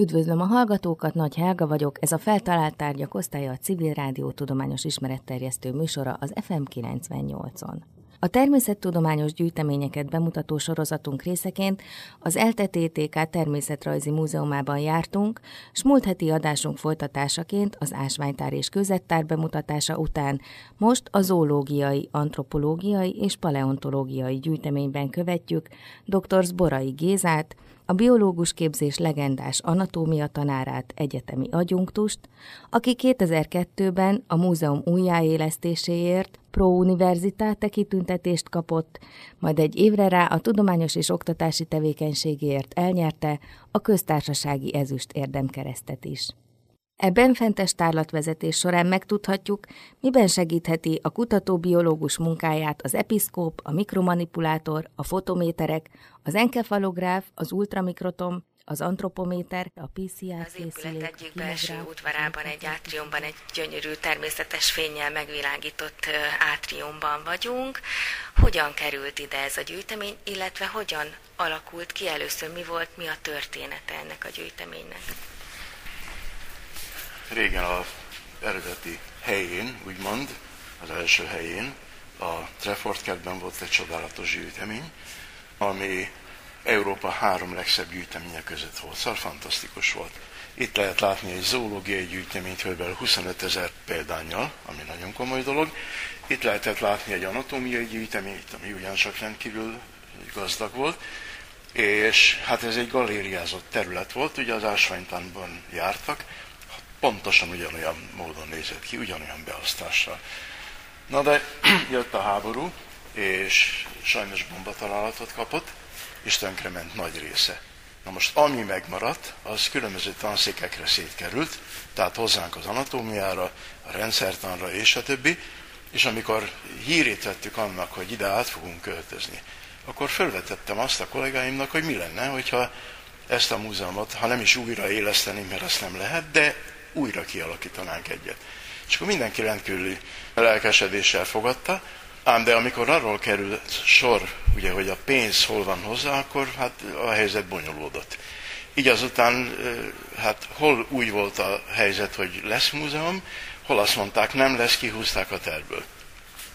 Üdvözlöm a hallgatókat, Nagy Helga vagyok, ez a feltalált tárgyak osztálya a Civil Rádió tudományos ismeretterjesztő műsora az FM 98-on. A természettudományos gyűjteményeket bemutató sorozatunk részeként az ELTE TTK Természetrajzi Múzeumában jártunk, s múlt heti adásunk folytatásaként az ásványtár és közettár bemutatása után most a zoológiai, antropológiai és paleontológiai gyűjteményben követjük dr. Zborai Gézát, a biológus képzés legendás anatómia tanárát, egyetemi adjunktust, aki 2002-ben a múzeum újjáélesztéséért Pro Universitate kitüntetést kapott, majd egy évre rá a tudományos és oktatási tevékenységéért elnyerte a köztársasági ezüst érdemkeresztet is. Ebben fentes tárlatvezetés során megtudhatjuk, miben segítheti a kutatóbiológus munkáját az episzkóp, a mikromanipulátor, a fotométerek, az enkefalográf, az ultramikrotom, az antropométer, a PCR Az épület egyik belső udvarában, egy átriumban, egy gyönyörű természetes fényjel megvilágított átriumban vagyunk. Hogyan került ide ez a gyűjtemény, illetve hogyan alakult ki először, mi volt, mi a története ennek a gyűjteménynek? Régen a eredeti helyén, úgymond, az első helyén, a Trefford kertben volt egy csodálatos gyűjtemény, ami Európa három legszebb gyűjteménye között volt, szóval fantasztikus volt. Itt lehet látni egy zoológiai gyűjteményt, kb. 25 ezer példányjal, ami nagyon komoly dolog. Itt lehetett látni egy anatómiai gyűjteményt, ami ugyancsak rendkívül gazdag volt. És hát ez egy galériázott terület volt, ugye az ásványtánban jártak, pontosan ugyanolyan módon nézett ki, ugyanolyan beosztással. Na de jött a háború, és sajnos bombatalálatot kapott, és tönkrement nagy része. Na most ami megmaradt, az különböző tanszékekre szétkerült, tehát hozzánk az anatómiára, a rendszertanra és a többi, és amikor hírét vettük annak, hogy ide át fogunk költözni, akkor felvetettem azt a kollégáimnak, hogy mi lenne, hogyha ezt a múzeumot, ha nem is újra éleszteni, mert azt nem lehet, de újra kialakítanánk egyet. És akkor mindenki rendkívüli lelkesedéssel fogadta, ám de amikor arról kerül sor, ugye, hogy a pénz hol van hozzá, akkor hát a helyzet bonyolódott. Így azután, hát hol úgy volt a helyzet, hogy lesz múzeum, hol azt mondták, nem lesz, kihúzták a terből.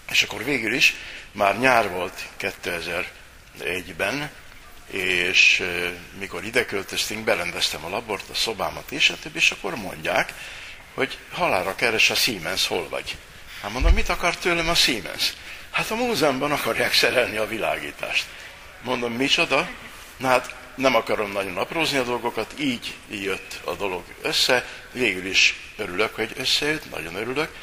És akkor végül is, már nyár volt 2001-ben, és mikor ide költöztünk, berendeztem a labort, a szobámat és a többi, és akkor mondják, hogy halára keres a Siemens, hol vagy? Hát mondom, mit akar tőlem a Siemens? Hát a múzeumban akarják szerelni a világítást. Mondom, micsoda? Na hát nem akarom nagyon aprózni a dolgokat, így jött a dolog össze, végül is örülök, hogy összejött, nagyon örülök,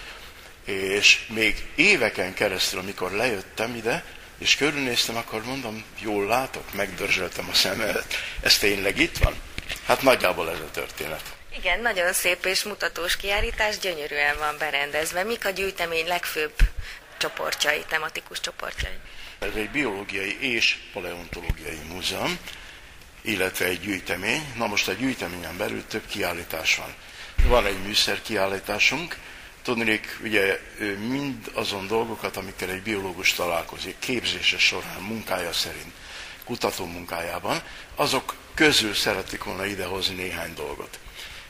és még éveken keresztül, amikor lejöttem ide, és körülnéztem, akkor mondom, jól látok, megdörzsöltem a szememet. Ez tényleg itt van? Hát nagyjából ez a történet. Igen, nagyon szép és mutatós kiállítás, gyönyörűen van berendezve. Mik a gyűjtemény legfőbb csoportjai, tematikus csoportjai? Ez egy biológiai és paleontológiai múzeum, illetve egy gyűjtemény. Na most a gyűjteményen belül több kiállítás van. Van egy műszer kiállításunk, Tudnék, ugye mind azon dolgokat, amikkel egy biológus találkozik képzése során, munkája szerint, kutató munkájában, azok közül szeretik volna idehozni néhány dolgot.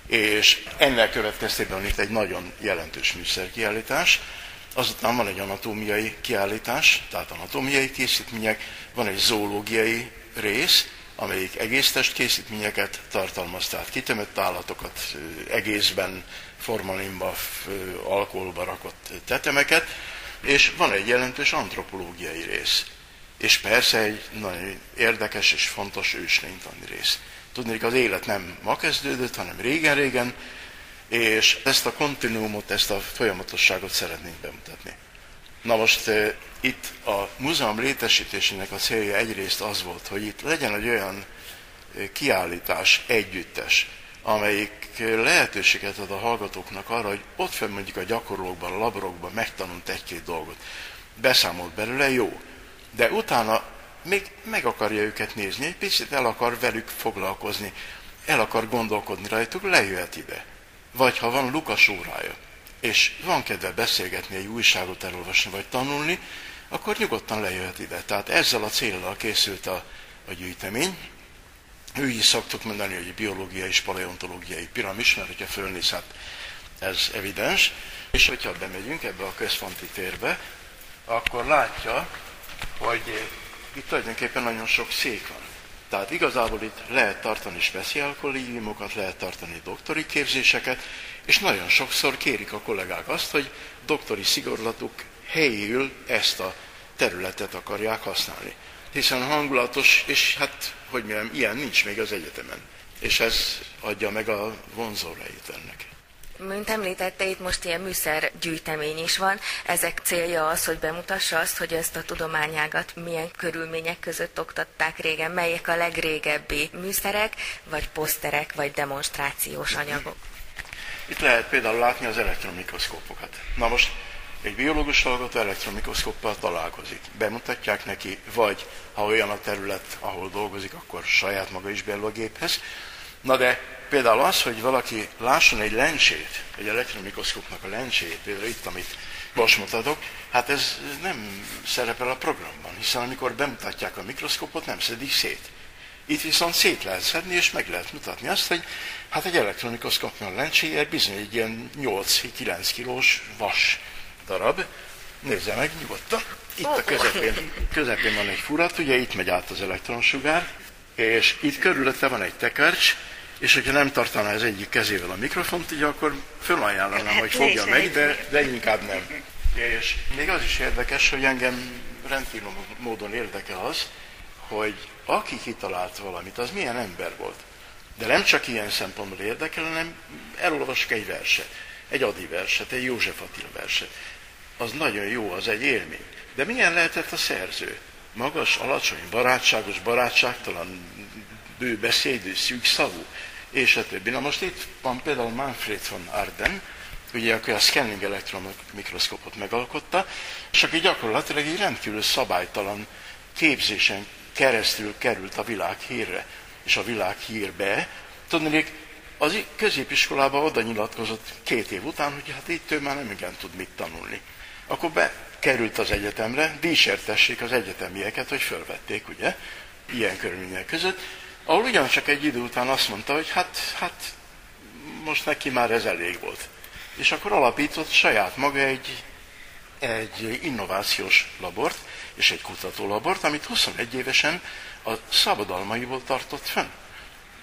És ennek következtében itt egy nagyon jelentős műszerkiállítás, azután van egy anatómiai kiállítás, tehát anatómiai készítmények, van egy zoológiai rész, amelyik egész test készítményeket tartalmaz, tehát kitömött állatokat egészben, formalinba, alkoholba rakott tetemeket, és van egy jelentős antropológiai rész. És persze egy nagyon érdekes és fontos őslénytani rész. Tudni, az élet nem ma kezdődött, hanem régen-régen, és ezt a kontinuumot, ezt a folyamatosságot szeretnénk bemutatni. Na most itt a múzeum létesítésének a célja egyrészt az volt, hogy itt legyen egy olyan kiállítás együttes, amelyik lehetőséget ad a hallgatóknak arra, hogy ott fenn mondjuk a gyakorlókban, a laborokban megtanult egy-két dolgot. Beszámolt belőle, jó. De utána még meg akarja őket nézni, egy picit el akar velük foglalkozni, el akar gondolkodni rajtuk, lejöhet ide. Vagy ha van Lukas órája, és van kedve beszélgetni, egy újságot elolvasni, vagy tanulni, akkor nyugodtan lejöhet ide. Tehát ezzel a célral készült a, a gyűjtemény, Is szoktuk mondani, hogy biológiai és paleontológiai piramis, mert hogyha fölnéz, hát ez evidens. És hogyha bemegyünk ebbe a központi térbe, akkor látja, hogy itt tulajdonképpen nagyon sok szék van. Tehát igazából itt lehet tartani speciál kollégiumokat, lehet tartani doktori képzéseket, és nagyon sokszor kérik a kollégák azt, hogy doktori szigorlatuk helyéül ezt a területet akarják használni. Hiszen hangulatos, és hát, hogy mondjam, ilyen nincs még az egyetemen. És ez adja meg a vonzórejét ennek. Mint említette, itt most ilyen műszergyűjtemény is van. Ezek célja az, hogy bemutassa azt, hogy ezt a tudományágat milyen körülmények között oktatták régen, melyek a legrégebbi műszerek, vagy poszterek, vagy demonstrációs anyagok. Itt lehet például látni az elektromikroszkópokat. Na most egy biológus hallgató elektromikroszkóppal találkozik. Bemutatják neki, vagy ha olyan a terület, ahol dolgozik, akkor saját maga is beáll a géphez. Na de például az, hogy valaki lásson egy lencsét, egy elektromikroszkópnak a lencsét, például itt, amit most mutatok, hát ez nem szerepel a programban, hiszen amikor bemutatják a mikroszkópot, nem szedik szét. Itt viszont szét lehet szedni, és meg lehet mutatni azt, hogy hát egy elektromikroszkópnak a lencséje bizony egy ilyen 8-9 kilós vas darab. Nézze meg nyugodtan. Itt a közepén, közepén van egy furat, ugye itt megy át az elektronsugár, és itt körülötte van egy tekercs, és hogyha nem tartaná az egyik kezével a mikrofont, ugye akkor fölajánlanám, hogy fogja meg, de, de inkább nem. És még az is érdekes, hogy engem rendkívül módon érdekel az, hogy aki kitalált valamit, az milyen ember volt. De nem csak ilyen szempontból érdekel, hanem elolvasok egy verset, egy Adi verset, egy József Attila verset. Az nagyon jó, az egy élmény. De milyen lehetett a szerző? Magas, alacsony, barátságos, barátságtalan, bő beszédű, szűk szavú, és a többi. Na most itt van például Manfred von Arden, ugye, aki a scanning elektron mikroszkópot megalkotta, és aki gyakorlatilag egy rendkívül szabálytalan képzésen keresztül került a világ hírre, és a világ hírbe. Tudnék, az középiskolában oda nyilatkozott két év után, hogy hát itt ő már nem igen tud mit tanulni. Akkor bekerült az egyetemre, dísértessék az egyetemieket, hogy fölvették, ugye, ilyen körülmények között, ahol ugyancsak egy idő után azt mondta, hogy hát, hát most neki már ez elég volt. És akkor alapított saját maga egy, egy innovációs labort, és egy kutatólabort, amit 21 évesen a szabadalmaiból tartott fönn.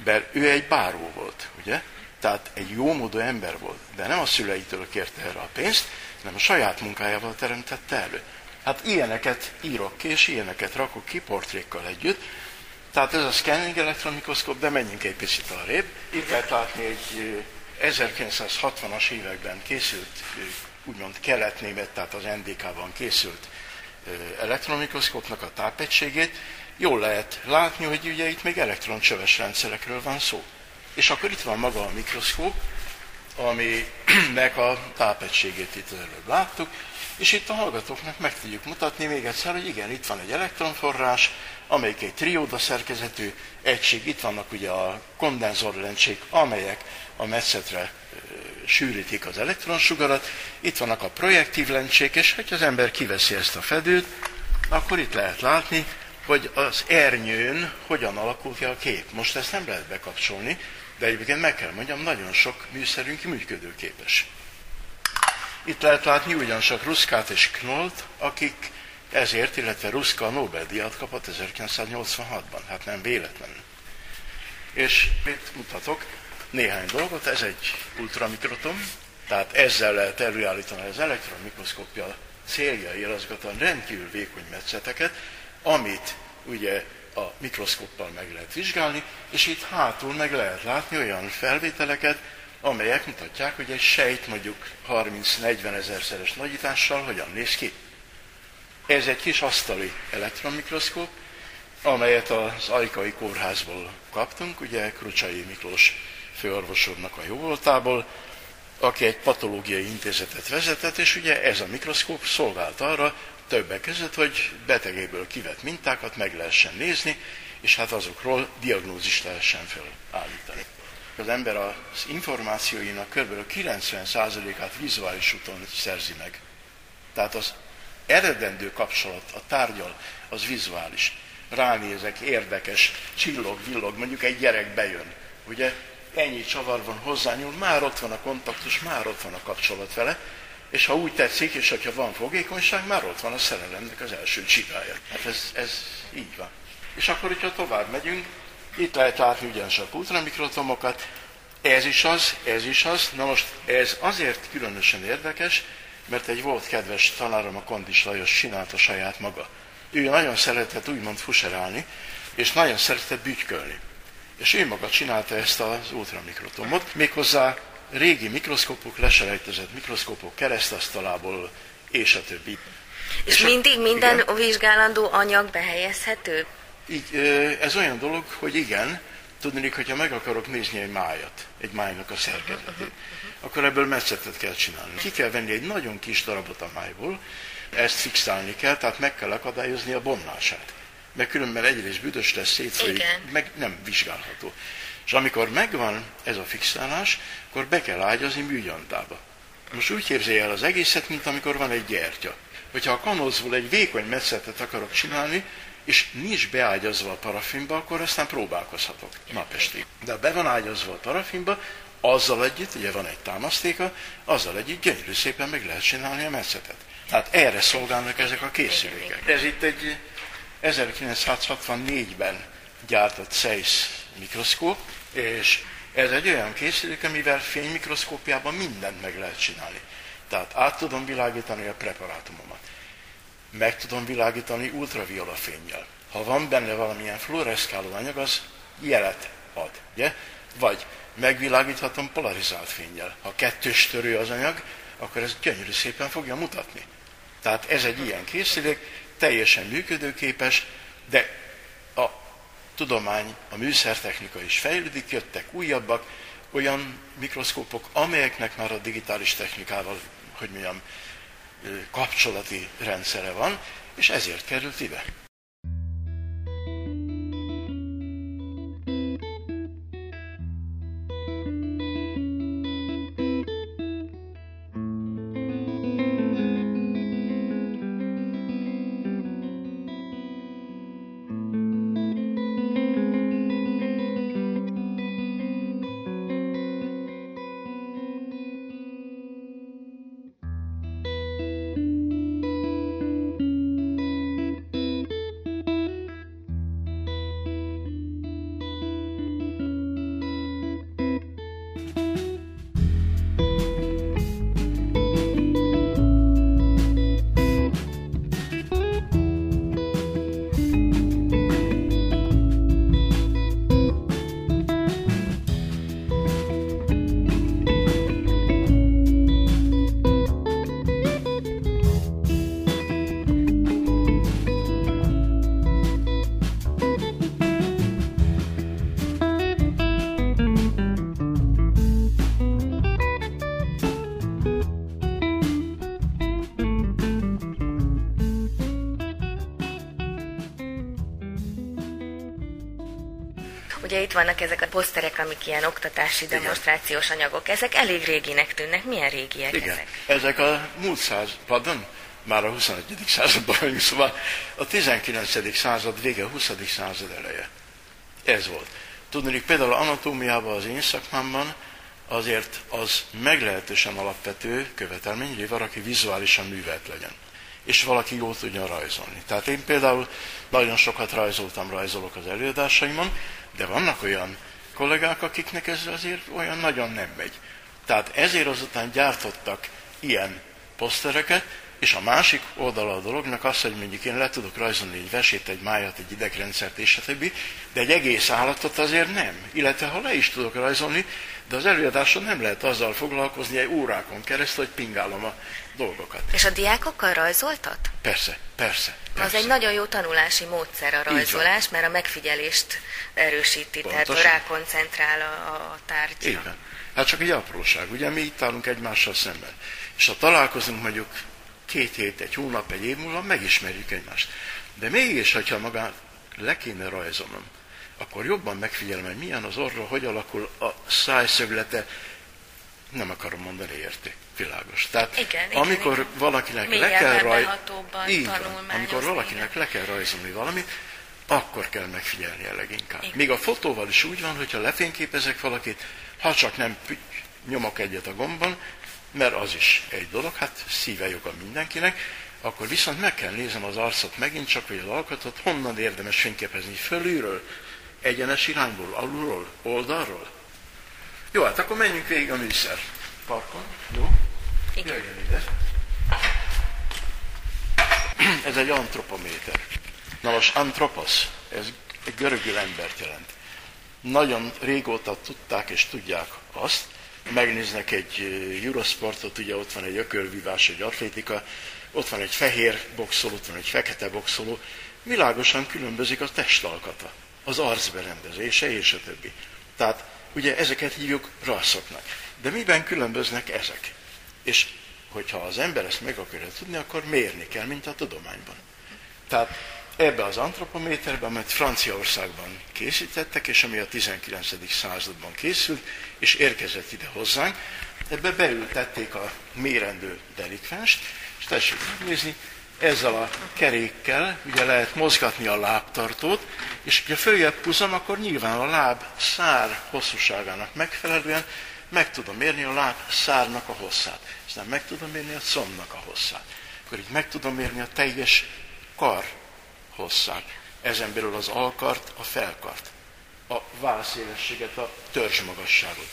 Mert ő egy báró volt, ugye? Tehát egy jó módú ember volt, de nem a szüleitől kérte erre a pénzt, hanem a saját munkájával teremtette elő. Hát ilyeneket írok ki, és ilyeneket rakok ki portrékkal együtt. Tehát ez a scanning elektronmikroszkóp, de menjünk egy picit arrébb. Itt lehet látni egy 1960-as években készült, úgymond kelet-német, tehát az NDK-ban készült elektronmikroszkópnak a tápegységét, jól lehet látni, hogy ugye itt még elektroncsöves rendszerekről van szó. És akkor itt van maga a mikroszkóp, aminek a tápegységét itt az előbb láttuk, és itt a hallgatóknak meg tudjuk mutatni még egyszer, hogy igen, itt van egy elektronforrás, amelyik egy trióda szerkezetű egység, itt vannak ugye a kondenzorlencsék, amelyek a metszetre sűrítik az elektronsugarat, itt vannak a projektív lencsék, és hogyha az ember kiveszi ezt a fedőt, akkor itt lehet látni, hogy az ernyőn hogyan alakul ki a kép. Most ezt nem lehet bekapcsolni, de egyébként meg kell mondjam, nagyon sok műszerünk működőképes. Itt lehet látni ugyancsak Ruszkát és Knolt, akik ezért, illetve Ruszka a Nobel-díjat kapott 1986-ban. Hát nem véletlenül. És mit mutatok? néhány dolgot. Ez egy ultramikrotom, tehát ezzel lehet előállítani az elektronmikroszkópja célja igazgatóan rendkívül vékony metszeteket, amit ugye a mikroszkóppal meg lehet vizsgálni, és itt hátul meg lehet látni olyan felvételeket, amelyek mutatják, hogy egy sejt mondjuk 30-40 ezerszeres nagyítással hogyan néz ki. Ez egy kis asztali elektronmikroszkóp, amelyet az Ajkai Kórházból kaptunk, ugye Krucsai Miklós főorvosomnak a jóvoltából, aki egy patológiai intézetet vezetett, és ugye ez a mikroszkóp szolgált arra, többek között, hogy betegéből kivett mintákat meg lehessen nézni, és hát azokról diagnózist lehessen felállítani. Az ember az információinak kb. 90%-át vizuális úton szerzi meg. Tehát az eredendő kapcsolat a tárgyal az vizuális. ránézek, érdekes, csillog, villog, mondjuk egy gyerek bejön, ugye, ennyi csavar van hozzányúl, már ott van a kontaktus, már ott van a kapcsolat vele, és ha úgy tetszik, és ha van fogékonyság, már ott van a szerelemnek az első csigája. Hát ez, ez így van. És akkor, hogyha tovább megyünk, itt lehet látni ugyancsak ultramikrotomokat, ez is az, ez is az. Na most ez azért különösen érdekes, mert egy volt kedves tanárom, a Kondis Lajos csinálta saját maga. Ő nagyon szeretett úgymond fuserálni, és nagyon szeretett bütykölni. És ő maga csinálta ezt az ultramikrotomot, méghozzá régi mikroszkópok, leselejtezett mikroszkópok keresztasztalából, és a többi. És, és mindig minden igen, vizsgálandó anyag behelyezhető? Így, ez olyan dolog, hogy igen, tudni, hogyha meg akarok nézni egy májat, egy májnak a szerkezetét, akkor ebből metszetet kell csinálni. Ki kell venni egy nagyon kis darabot a májból, ezt fixálni kell, tehát meg kell akadályozni a bomlását. Mert különben egyrészt büdös lesz, szétfolyik, meg nem vizsgálható. És amikor megvan ez a fixálás, akkor be kell ágyazni műgyantába. Most úgy képzelje el az egészet, mint amikor van egy gyertya. Hogyha a kanózból egy vékony metszetet akarok csinálni, és nincs beágyazva a parafinba, akkor aztán próbálkozhatok napestig. De ha be van ágyazva a parafinba, azzal együtt, ugye van egy támasztéka, azzal együtt gyönyörű szépen meg lehet csinálni a metszetet. Tehát erre szolgálnak ezek a készülékek. Ez itt egy 1964-ben gyártott Zeiss mikroszkóp, és ez egy olyan készülék, amivel fénymikroszkópiában mindent meg lehet csinálni. Tehát át tudom világítani a preparátumomat. Meg tudom világítani ultraviola fényjel. Ha van benne valamilyen fluoreszkáló anyag, az jelet ad, ugye? Vagy megvilágíthatom polarizált fényjel. Ha kettős törő az anyag, akkor ez gyönyörű szépen fogja mutatni. Tehát ez egy ilyen készülék, teljesen működőképes, de tudomány, a műszertechnika is fejlődik, jöttek újabbak, olyan mikroszkópok, amelyeknek már a digitális technikával, hogy mondjam, kapcsolati rendszere van, és ezért került ide. Vannak ezek a poszterek, amik ilyen oktatási Igen. demonstrációs anyagok. Ezek elég réginek tűnnek. Milyen régiek Igen. ezek? Ezek a múlt században, már a 21. században vagyunk, szóval a 19. század vége, a 20. század eleje. Ez volt. Tudni, például anatómiában az én szakmámban azért az meglehetősen alapvető követelmény, hogy valaki vizuálisan művelt legyen és valaki jól tudjon rajzolni. Tehát én például nagyon sokat rajzoltam, rajzolok az előadásaimon, de vannak olyan kollégák, akiknek ez azért olyan nagyon nem megy. Tehát ezért azután gyártottak ilyen posztereket, és a másik oldala a dolognak az, hogy mondjuk én le tudok rajzolni egy vesét, egy májat, egy idegrendszert és a de egy egész állatot azért nem. Illetve ha le is tudok rajzolni, de az előadáson nem lehet azzal foglalkozni egy órákon keresztül, hogy pingálom a dolgokat. És a diákokkal rajzoltat? Persze, persze. persze. Az egy nagyon jó tanulási módszer a rajzolás, mert a megfigyelést erősíti, Pontosan. tehát rákoncentrál a, a tárgyra. Igen. Hát csak egy apróság, ugye mi itt állunk egymással szemben. És ha találkozunk mondjuk két hét, egy hónap, egy év múlva, megismerjük egymást. De mégis, hogyha magát le kéne rajzolnom, akkor jobban megfigyelem, hogy milyen az orra, hogy alakul a szájszöglete, nem akarom mondani érték, világos. Tehát igen, amikor igen, valakinek le kell rajzolni, így van, amikor valakinek le kell rajzolni valamit, akkor kell megfigyelni a leginkább. Még a fotóval is úgy van, hogyha lefényképezek valakit, ha csak nem nyomok egyet a gomban, mert az is egy dolog, hát szíve joga mindenkinek, akkor viszont meg kell nézem az arcot megint csak, vagy az alkatot, honnan érdemes fényképezni, fölülről, egyenes irányból, alulról, oldalról. Jó, hát akkor menjünk végig a műszer parkon. Jó? Igen. Jöjjön ide. Ez egy antropométer. Na most antropos, ez egy görögül embert jelent. Nagyon régóta tudták és tudják azt, megnéznek egy Eurosportot, ugye ott van egy ökölvívás, egy atlétika, ott van egy fehér boxoló, ott van egy fekete boxoló, világosan különbözik a testalkata, az arcberendezése és a többi. Tehát ugye ezeket hívjuk rasszoknak. De miben különböznek ezek? És hogyha az ember ezt meg akarja tudni, akkor mérni kell, mint a tudományban. Tehát ebbe az antropométerben, amit Franciaországban készítettek, és ami a 19. században készült, és érkezett ide hozzánk, ebbe beültették a mérendő delikvenst, és tessék megnézni, ezzel a kerékkel ugye lehet mozgatni a lábtartót, és ha följebb húzom, akkor nyilván a láb szár hosszúságának megfelelően meg tudom mérni a láb szárnak a hosszát. Aztán meg tudom mérni a combnak a hosszát. Akkor így meg tudom mérni a teljes kar hosszát. Ezen belül az alkart, a felkart, a válszélességet, a törzsmagasságot.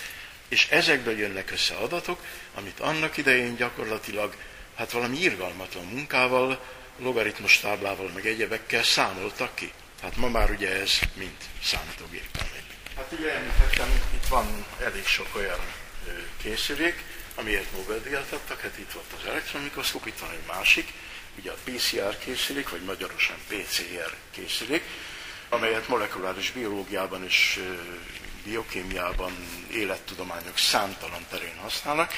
És ezekből jönnek össze adatok, amit annak idején gyakorlatilag hát valami irgalmatlan munkával, logaritmus táblával, meg egyebekkel számoltak ki. Hát ma már ugye ez mind számítógépen megy. Hát ugye említettem, itt van elég sok olyan készülék, amiért Nobel-díjat adtak, hát itt volt az elektronmikroszkóp, itt van egy másik, ugye a PCR készülék, vagy magyarosan PCR készülék, amelyet molekuláris biológiában és biokémiában, élettudományok számtalan terén használnak.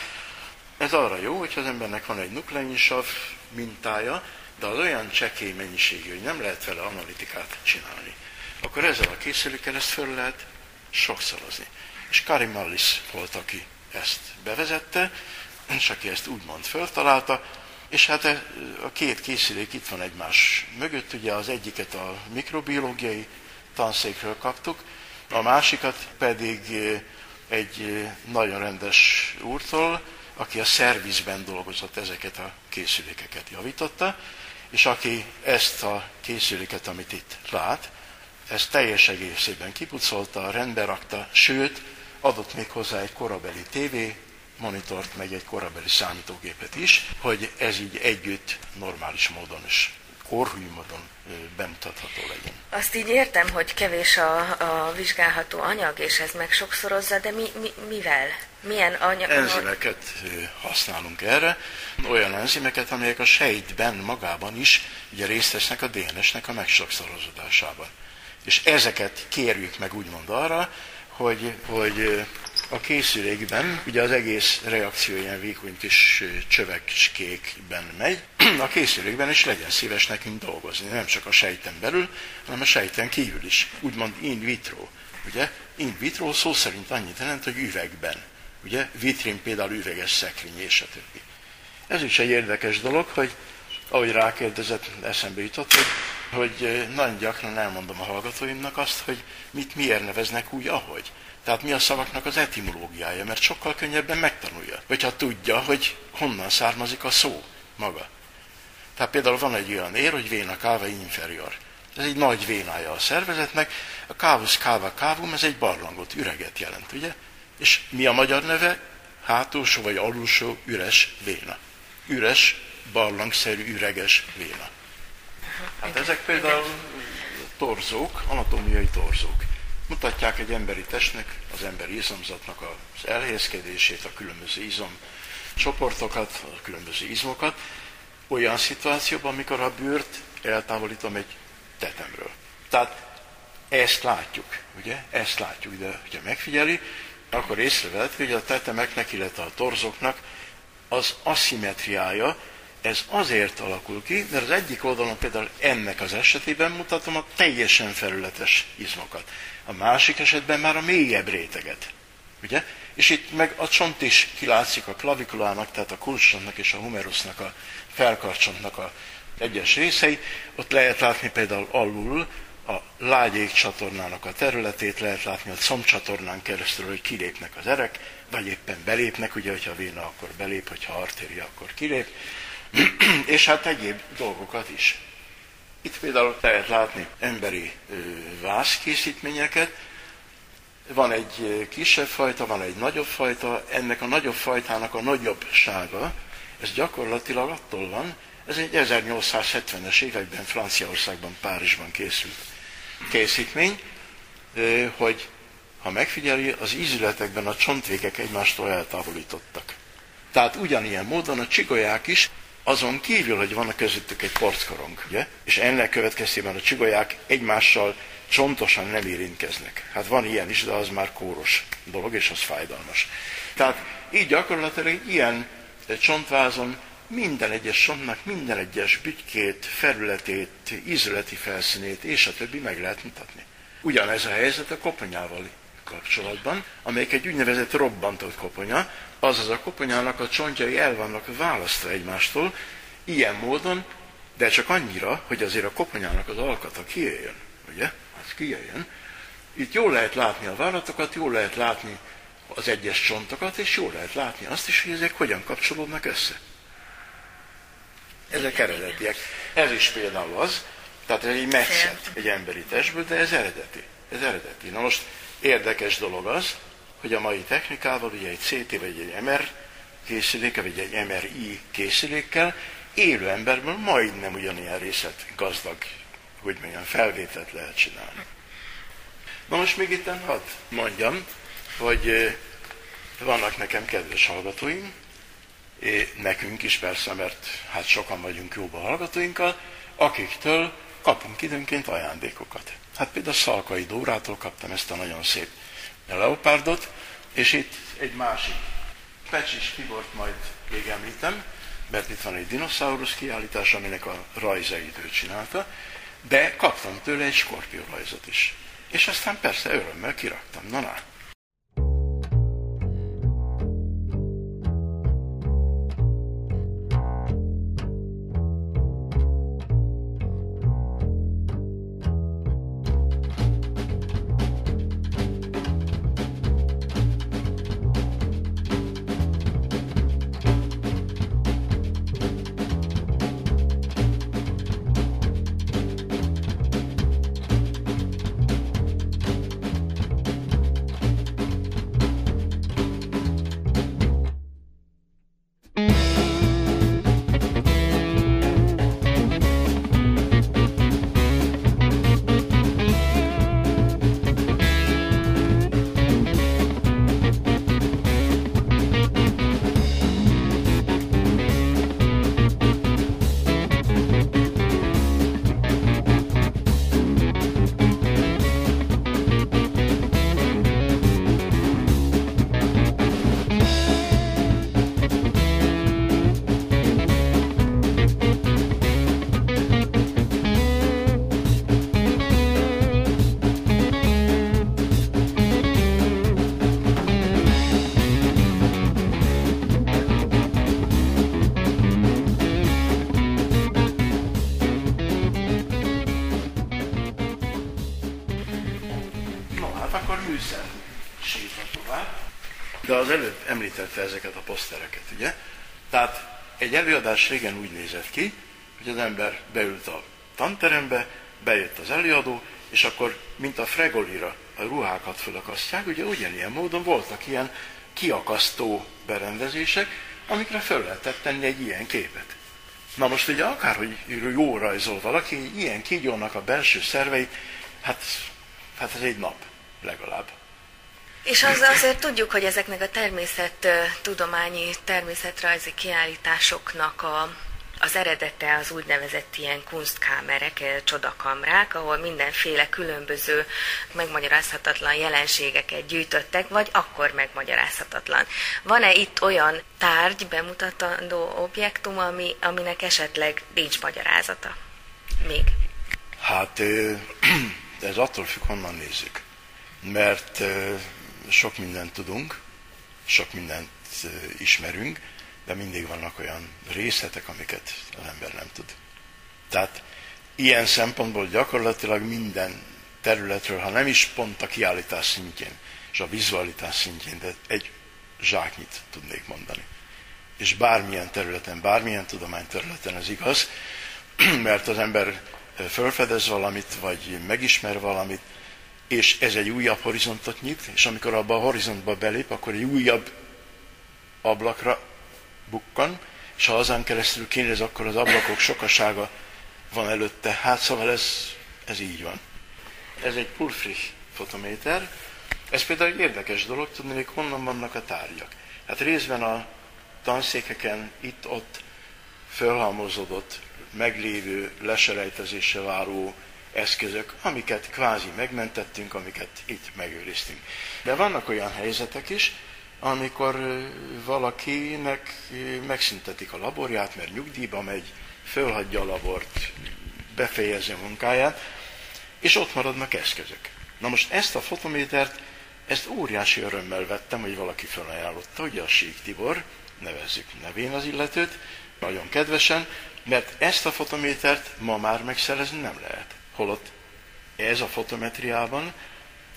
Ez arra jó, hogyha az embernek van egy nukleinsav mintája, de az olyan csekély mennyiségű, hogy nem lehet vele analitikát csinálni. Akkor ezzel a készülékkel ezt föl lehet sokszorozni. És Karim Mallis volt, aki ezt bevezette, és aki ezt úgymond föltalálta, és hát a két készülék itt van egymás mögött, ugye az egyiket a mikrobiológiai tanszékről kaptuk, a másikat pedig egy nagyon rendes úrtól, aki a szervizben dolgozott ezeket a készülékeket javította, és aki ezt a készüléket, amit itt lát, ezt teljes egészében kipucolta, rendbe rakta, sőt, adott még hozzá egy korabeli tévé monitort, meg egy korabeli számítógépet is, hogy ez így együtt normális módon is korhű módon bemutatható legyen. Azt így értem, hogy kevés a, a vizsgálható anyag, és ez meg sokszorozza, de mi, mi, mivel? Milyen anyag? Enzimeket használunk erre, olyan enzimeket, amelyek a sejtben magában is ugye részt vesznek a DNS-nek a megsokszorozódásában. És ezeket kérjük meg úgymond arra, hogy, hogy a készülékben, ugye az egész reakció ilyen vékony kis csövekskékben megy, a készülékben is legyen szíves nekünk dolgozni, nem csak a sejten belül, hanem a sejten kívül is, úgymond in vitro. Ugye? In vitro szó szerint annyit jelent, hogy üvegben. Ugye? Vitrin például üveges szekrény és a többi. Ez is egy érdekes dolog, hogy ahogy rákérdezett, eszembe jutott, hogy, hogy nagyon gyakran elmondom a hallgatóimnak azt, hogy mit miért neveznek úgy, ahogy. Tehát mi a szavaknak az etimológiája, mert sokkal könnyebben megtanulja. Vagy ha tudja, hogy honnan származik a szó maga. Tehát például van egy olyan ér, hogy véna cava inferior. Ez egy nagy vénája a szervezetnek. A cavus cava cavum, ez egy barlangot, üreget jelent, ugye? És mi a magyar neve? Hátulsó vagy alulsó üres véna. Üres, barlangszerű, üreges véna. Hát ezek például torzók, anatómiai torzók mutatják egy emberi testnek, az emberi izomzatnak az elhelyezkedését, a különböző izom csoportokat, a különböző izmokat, olyan szituációban, amikor a bőrt eltávolítom egy tetemről. Tehát ezt látjuk, ugye? Ezt látjuk, de ha megfigyeli, akkor észrevett, hogy a tetemeknek, illetve a torzoknak az aszimetriája, ez azért alakul ki, mert az egyik oldalon például ennek az esetében mutatom a teljesen felületes izmokat a másik esetben már a mélyebb réteget. Ugye? És itt meg a csont is kilátszik a klavikulának, tehát a kulcscsontnak és a humerusnak, a felkarcsontnak a egyes részei. Ott lehet látni például alul a lágyék csatornának a területét, lehet látni a combcsatornán keresztül, hogy kilépnek az erek, vagy éppen belépnek, ugye, hogyha véna, akkor belép, hogyha artéria, akkor kilép, és hát egyéb dolgokat is. Itt például lehet látni emberi vászkészítményeket, van egy kisebb fajta, van egy nagyobb fajta, ennek a nagyobb fajtának a nagyobbsága, ez gyakorlatilag attól van, ez egy 1870-es években Franciaországban, Párizsban készült készítmény, hogy ha megfigyeli, az ízületekben a csontvégek egymástól eltávolítottak. Tehát ugyanilyen módon a csigolyák is, azon kívül, hogy van a közöttük egy porckorong, ugye? és ennek következtében a csigolyák egymással csontosan nem érintkeznek. Hát van ilyen is, de az már kóros dolog, és az fájdalmas. Tehát így gyakorlatilag egy ilyen csontvázon minden egyes csontnak minden egyes bütykét, felületét, ízületi felszínét és a többi meg lehet mutatni. Ugyanez a helyzet a koponyával kapcsolatban, amelyik egy úgynevezett robbantott koponya, azaz a koponyának a csontjai el vannak választva egymástól, ilyen módon, de csak annyira, hogy azért a koponyának az alkata kijöjjön, ugye? Az kijöjjön. Itt jól lehet látni a vállalatokat, jól lehet látni az egyes csontokat, és jól lehet látni azt is, hogy ezek hogyan kapcsolódnak össze. Ezek eredetiek. Ez is például az, tehát ez egy metszet egy emberi testből, de ez eredeti. Ez eredeti. Na most érdekes dolog az, hogy a mai technikával, ugye egy CT vagy egy MR készüléke, vagy egy MRI készülékkel élő emberből majdnem ugyanilyen részlet gazdag, hogy mondjam, felvételt lehet csinálni. Na most még itt hadd mondjam, hogy vannak nekem kedves hallgatóim, nekünk is persze, mert hát sokan vagyunk jóban hallgatóinkkal, akiktől kapunk időnként ajándékokat. Hát például Szalkai Dórától kaptam ezt a nagyon szép leopárdot, és itt egy másik Pecsis Tibort majd még említem, mert itt van egy dinoszaurusz kiállítás, aminek a rajzait ő csinálta, de kaptam tőle egy skorpió rajzot is. És aztán persze örömmel kiraktam. Na, na. Említette ezeket a posztereket, ugye? Tehát egy előadás régen úgy nézett ki, hogy az ember beült a tanterembe, bejött az előadó, és akkor, mint a fregolira a ruhákat fölakasztják, ugye ugyanilyen módon voltak ilyen kiakasztó berendezések, amikre föl lehetett tenni egy ilyen képet. Na most ugye akárhogy jó rajzol valaki, ilyen kígyónak a belső szervei, hát, hát ez egy nap legalább. És az azért tudjuk, hogy ezeknek a természettudományi, természetrajzi kiállításoknak a, az eredete az úgynevezett ilyen kunstkámerek, csodakamrák, ahol mindenféle különböző megmagyarázhatatlan jelenségeket gyűjtöttek, vagy akkor megmagyarázhatatlan. Van-e itt olyan tárgy, bemutatandó objektum, ami, aminek esetleg nincs magyarázata? Még? Hát ez attól függ, honnan nézzük. Mert sok mindent tudunk, sok mindent ismerünk, de mindig vannak olyan részletek, amiket az ember nem tud. Tehát ilyen szempontból gyakorlatilag minden területről, ha nem is pont a kiállítás szintjén, és a vizualitás szintjén, de egy zsáknyit tudnék mondani. És bármilyen területen, bármilyen tudományterületen ez igaz, mert az ember fölfedez valamit, vagy megismer valamit, és ez egy újabb horizontot nyit, és amikor abba a horizontba belép, akkor egy újabb ablakra bukkan, és ha azán keresztül kinéz, akkor az ablakok sokasága van előtte. Hát szóval ez, ez így van. Ez egy Pulfrich fotométer. Ez például egy érdekes dolog, tudni, hogy honnan vannak a tárgyak. Hát részben a tanszékeken itt-ott fölhalmozódott, meglévő, leselejtezésre váró eszközök, amiket kvázi megmentettünk, amiket itt megőriztünk. De vannak olyan helyzetek is, amikor valakinek megszüntetik a laborját, mert nyugdíjba megy, fölhagyja a labort, befejezi a munkáját, és ott maradnak eszközök. Na most ezt a fotométert, ezt óriási örömmel vettem, hogy valaki felajánlotta, ugye a Sík Tibor, nevezzük nevén az illetőt, nagyon kedvesen, mert ezt a fotométert ma már megszerezni nem lehet. Holott ez a fotometriában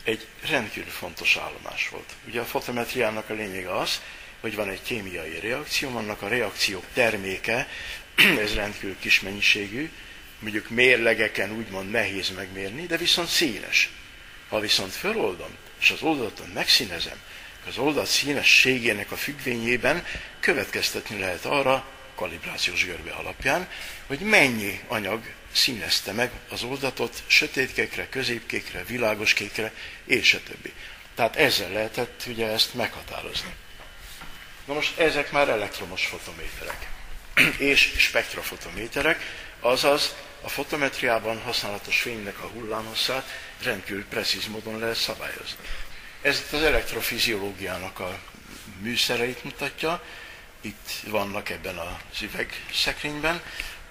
egy rendkívül fontos állomás volt. Ugye a fotometriának a lényege az, hogy van egy kémiai reakció, annak a reakció terméke, ez rendkívül kis mennyiségű, mondjuk mérlegeken úgymond nehéz megmérni, de viszont színes. Ha viszont föloldom, és az oldalaton megszínezem, az oldalt színességének a függvényében következtetni lehet arra, kalibrációs görbe alapján, hogy mennyi anyag színezte meg az oldatot sötétkékre, középkékre, világoskékre, és a többi. Tehát ezzel lehetett ugye ezt meghatározni. Na most ezek már elektromos fotométerek és spektrofotométerek, azaz a fotometriában használatos fénynek a hullámhosszát rendkívül precíz módon lehet szabályozni. Ez az elektrofiziológiának a műszereit mutatja, itt vannak ebben az üvegszekrényben.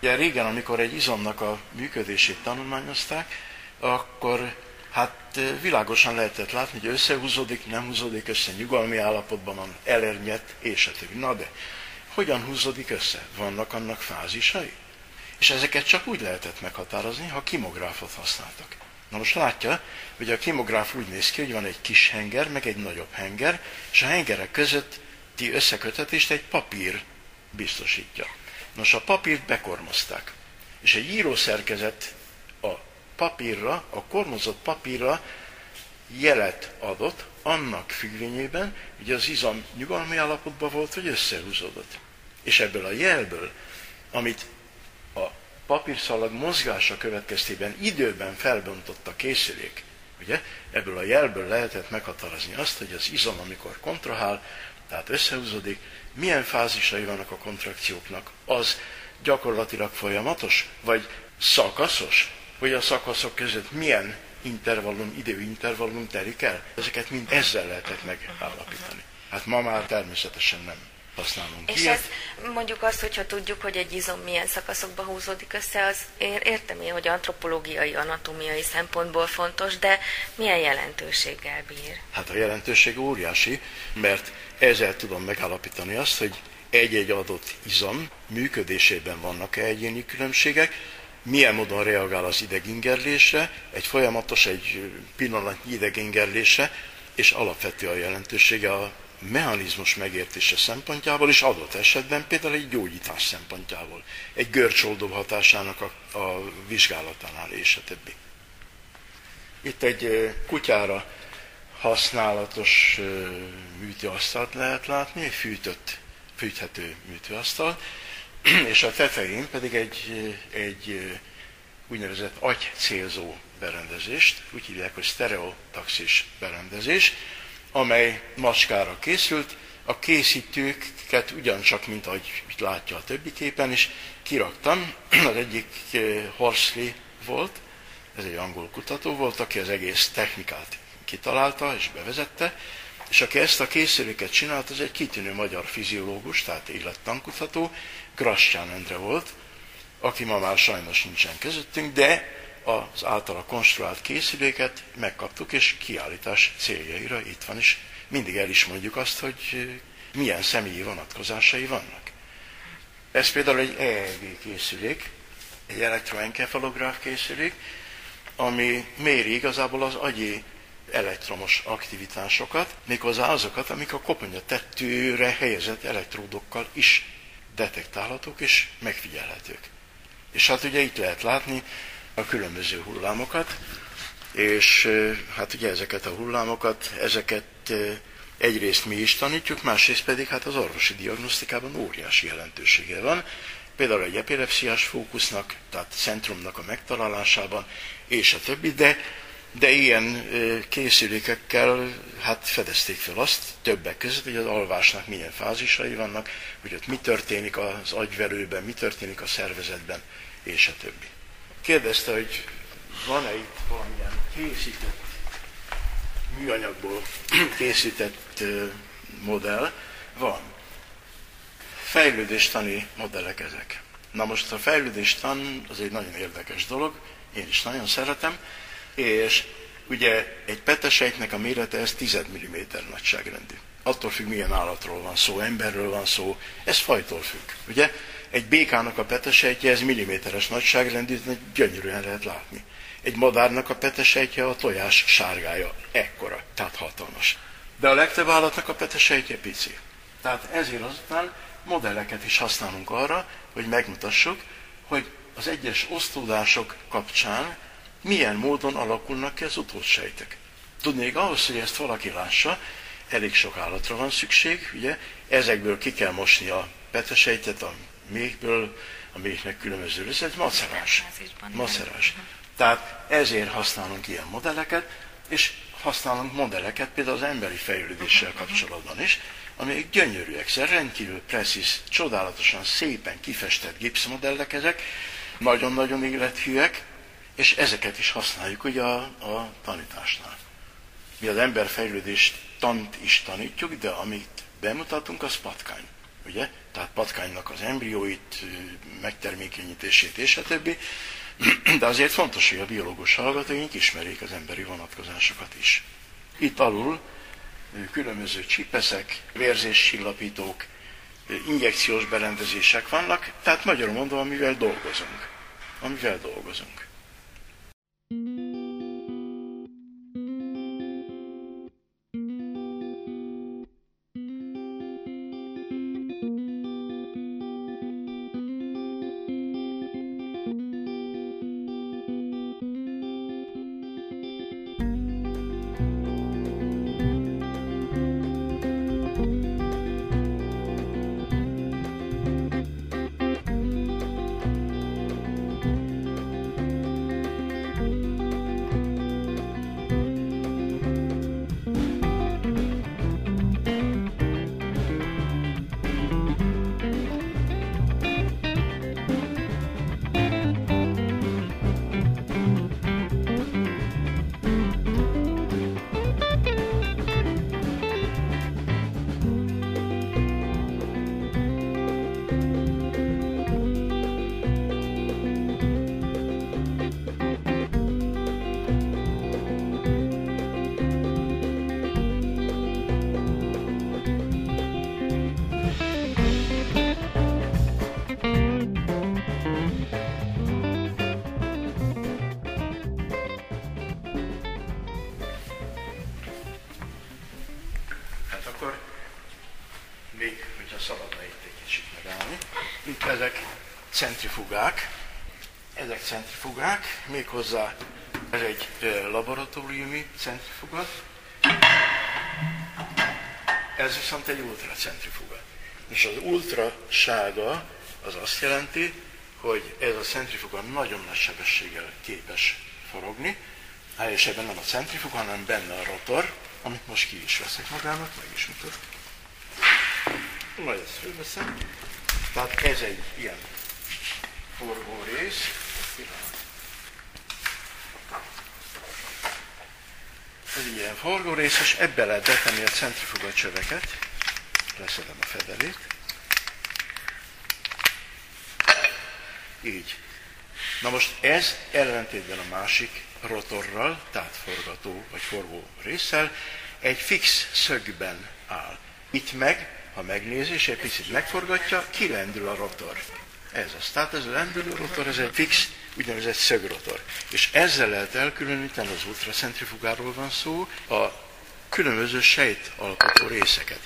Ugye régen, amikor egy izomnak a működését tanulmányozták, akkor hát világosan lehetett látni, hogy összehúzódik, nem húzódik össze, nyugalmi állapotban van, elernyett, és a többi. Na de, hogyan húzódik össze? Vannak annak fázisai? És ezeket csak úgy lehetett meghatározni, ha kimográfot használtak. Na most látja, hogy a kimográf úgy néz ki, hogy van egy kis henger, meg egy nagyobb henger, és a hengerek közötti összekötetést egy papír biztosítja. Nos, a papírt bekormozták. És egy írószerkezet a papírra, a kormozott papírra jelet adott, annak függvényében, hogy az izom nyugalmi állapotban volt, vagy összehúzódott. És ebből a jelből, amit a papírszalag mozgása következtében időben felbontott a készülék, ugye, ebből a jelből lehetett meghatározni azt, hogy az izom, amikor kontrahál, tehát összehúzódik, milyen fázisai vannak a kontrakcióknak, az gyakorlatilag folyamatos, vagy szakaszos, hogy a szakaszok között milyen intervallum, időintervallum telik el. Ezeket mind ezzel lehetett megállapítani. Hát ma már természetesen nem használunk És ilyet. ez mondjuk azt, hogyha tudjuk, hogy egy izom milyen szakaszokba húzódik össze, az értem én, hogy antropológiai, anatómiai szempontból fontos, de milyen jelentőséggel bír? Hát a jelentőség óriási, mert ezzel tudom megállapítani azt, hogy egy-egy adott izom működésében vannak-e egyéni különbségek, milyen módon reagál az idegingerlésre, egy folyamatos, egy pillanatnyi idegingerlésre, és alapvető a jelentősége a mechanizmus megértése szempontjából, és adott esetben például egy gyógyítás szempontjából, egy görcsoldó hatásának a, a vizsgálatánál, és a többi. Itt egy kutyára használatos műtőasztalt lehet látni, egy fűtött, fűthető műtőasztal, és a tetején pedig egy, egy úgynevezett agycélzó berendezést, úgy hívják, hogy stereotaxis berendezés, amely macskára készült, a készítőket ugyancsak, mint ahogy látja a többi képen is, kiraktam. Az egyik Horsley volt, ez egy angol kutató volt, aki az egész technikát kitalálta és bevezette, és aki ezt a készüléket csinált, az egy kitűnő magyar fiziológus, tehát élettankutató, Grassán Endre volt, aki ma már sajnos nincsen közöttünk, de az általa konstruált készüléket megkaptuk, és kiállítás céljaira itt van, és mindig el is mondjuk azt, hogy milyen személyi vonatkozásai vannak. Ez például egy EEG készülék, egy elektroenkefalográf készülék, ami méri igazából az agyi elektromos aktivitásokat, méghozzá azokat, amik a koponya tettőre helyezett elektródokkal is detektálhatók és megfigyelhetők. És hát ugye itt lehet látni a különböző hullámokat, és hát ugye ezeket a hullámokat, ezeket egyrészt mi is tanítjuk, másrészt pedig hát az orvosi diagnosztikában óriási jelentősége van, például egy epilepsziás fókusznak, tehát centrumnak a megtalálásában, és a többi, de, de ilyen készülékekkel hát fedezték fel azt többek között, hogy az alvásnak milyen fázisai vannak, hogy ott mi történik az agyvelőben, mi történik a szervezetben, és a többi. Kérdezte, hogy van-e itt valamilyen készített, műanyagból készített modell? Van. Fejlődéstani modellek ezek. Na most a fejlődéstan az egy nagyon érdekes dolog, én is nagyon szeretem, és ugye egy petesejtnek a mérete ez 10 mm nagyságrendű. Attól függ, milyen állatról van szó, emberről van szó, ez fajtól függ. Ugye egy békának a petesejtje, ez milliméteres nagyságrendű, gyönyörűen lehet látni. Egy madárnak a petesejtje a tojás sárgája, ekkora, tehát hatalmas. De a legtöbb állatnak a petesejtje pici. Tehát ezért azután modelleket is használunk arra, hogy megmutassuk, hogy az egyes osztódások kapcsán milyen módon alakulnak ki az utódsejtek. Tudnék, ahhoz, hogy ezt valaki lássa, elég sok állatra van szükség, ugye, ezekből ki kell mosni a petesejtet a méhből, a méhnek különböző része, ez macerás. Macerás. Tehát ezért használunk ilyen modelleket, és használunk modelleket például az emberi fejlődéssel kapcsolatban is, amelyek gyönyörűek, szóval rendkívül presszíz, csodálatosan szépen kifestett gipszmodellek ezek, nagyon-nagyon élethűek, és ezeket is használjuk ugye a, a tanításnál. Mi az emberfejlődés tant is tanítjuk, de amit bemutatunk, az patkány. Ugye? Tehát patkánynak az embrióit, megtermékenyítését és a többi. De azért fontos, hogy a biológus hallgatóink ismerjék az emberi vonatkozásokat is. Itt alul különböző csipeszek, vérzéscsillapítók, injekciós berendezések vannak, tehát magyarul mondom, amivel dolgozunk. Amivel dolgozunk. Ezek centrifugák, méghozzá ez egy laboratóriumi centrifuga, ez viszont egy ultracentrifuga. És az ultrasága az azt jelenti, hogy ez a centrifuga nagyon nagy sebességgel képes forogni, és ebben nem a centrifuga, hanem benne a rotor, amit most ki is veszek magának, meg is mutatok. Majd ezt fölveszem. Tehát ez egy ilyen forgó rész. Ez egy ilyen forgó rész, és ebbe lehet betenni a centrifuga csöveket. Leszedem a fedelét. Így. Na most ez ellentétben a másik rotorral, tehát forgató vagy forgó résszel, egy fix szögben áll. Itt meg, ha megnézi, és egy picit megforgatja, kilendül a rotor. Ez az. Tehát ez a lendülő rotor, ez egy fix, úgynevezett szögrotor. És ezzel lehet elkülöníteni, az ultracentrifugáról van szó, a különböző sejt alkotó részeket.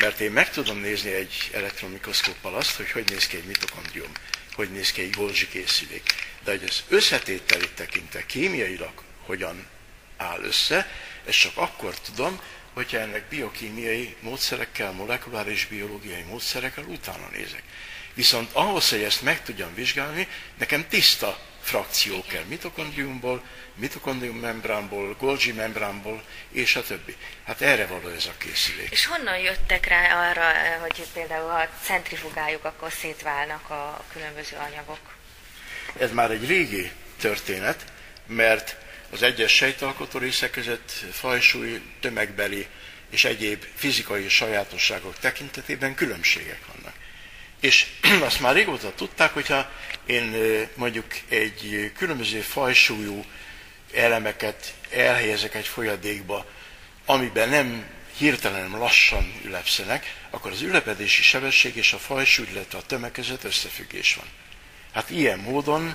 Mert én meg tudom nézni egy elektronmikroszkóppal azt, hogy hogy néz ki egy mitokondrium, hogy néz ki egy Golgi készülék. De hogy az összetételét tekintve kémiailag hogyan áll össze, ezt csak akkor tudom, hogyha ennek biokémiai módszerekkel, molekuláris biológiai módszerekkel utána nézek. Viszont ahhoz, hogy ezt meg tudjam vizsgálni, nekem tiszta frakció kell mitokondriumból, mitokondrium membránból, Golgi membránból, és a többi. Hát erre való ez a készülék. És honnan jöttek rá arra, hogy például ha centrifugáljuk, akkor szétválnak a különböző anyagok? Ez már egy régi történet, mert az egyes sejtalkotó részek között fajsúly, tömegbeli és egyéb fizikai sajátosságok tekintetében különbségek vannak. És azt már régóta tudták, hogyha én mondjuk egy különböző fajsúlyú elemeket elhelyezek egy folyadékba, amiben nem hirtelen lassan ülepszenek, akkor az ülepedési sebesség és a fajsúly, illetve a tömeg között összefüggés van. Hát ilyen módon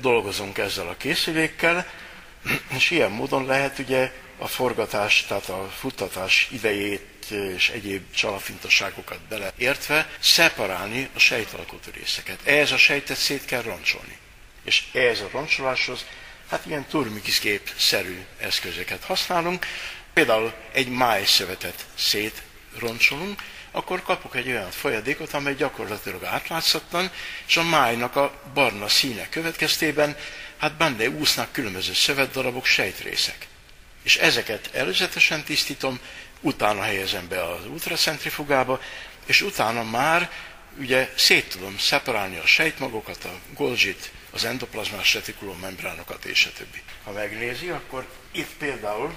dolgozunk ezzel a készülékkel, és ilyen módon lehet ugye a forgatás, tehát a futtatás idejét és egyéb csalafintaságokat beleértve szeparálni a sejtalkotó részeket. Ehhez a sejtet szét kell roncsolni. És ehhez a roncsoláshoz hát ilyen turmikiszkép-szerű eszközöket használunk. Például egy májszövetet szétroncsolunk, akkor kapok egy olyan folyadékot, amely gyakorlatilag átlátszatlan, és a májnak a barna színe következtében hát benne úsznak különböző szövetdarabok, sejtrészek. És ezeket előzetesen tisztítom, utána helyezem be az ultracentrifugába, és utána már ugye szét tudom szeparálni a sejtmagokat, a Golgit, az endoplazmás retikulum membránokat és a többi. Ha megnézi, akkor itt például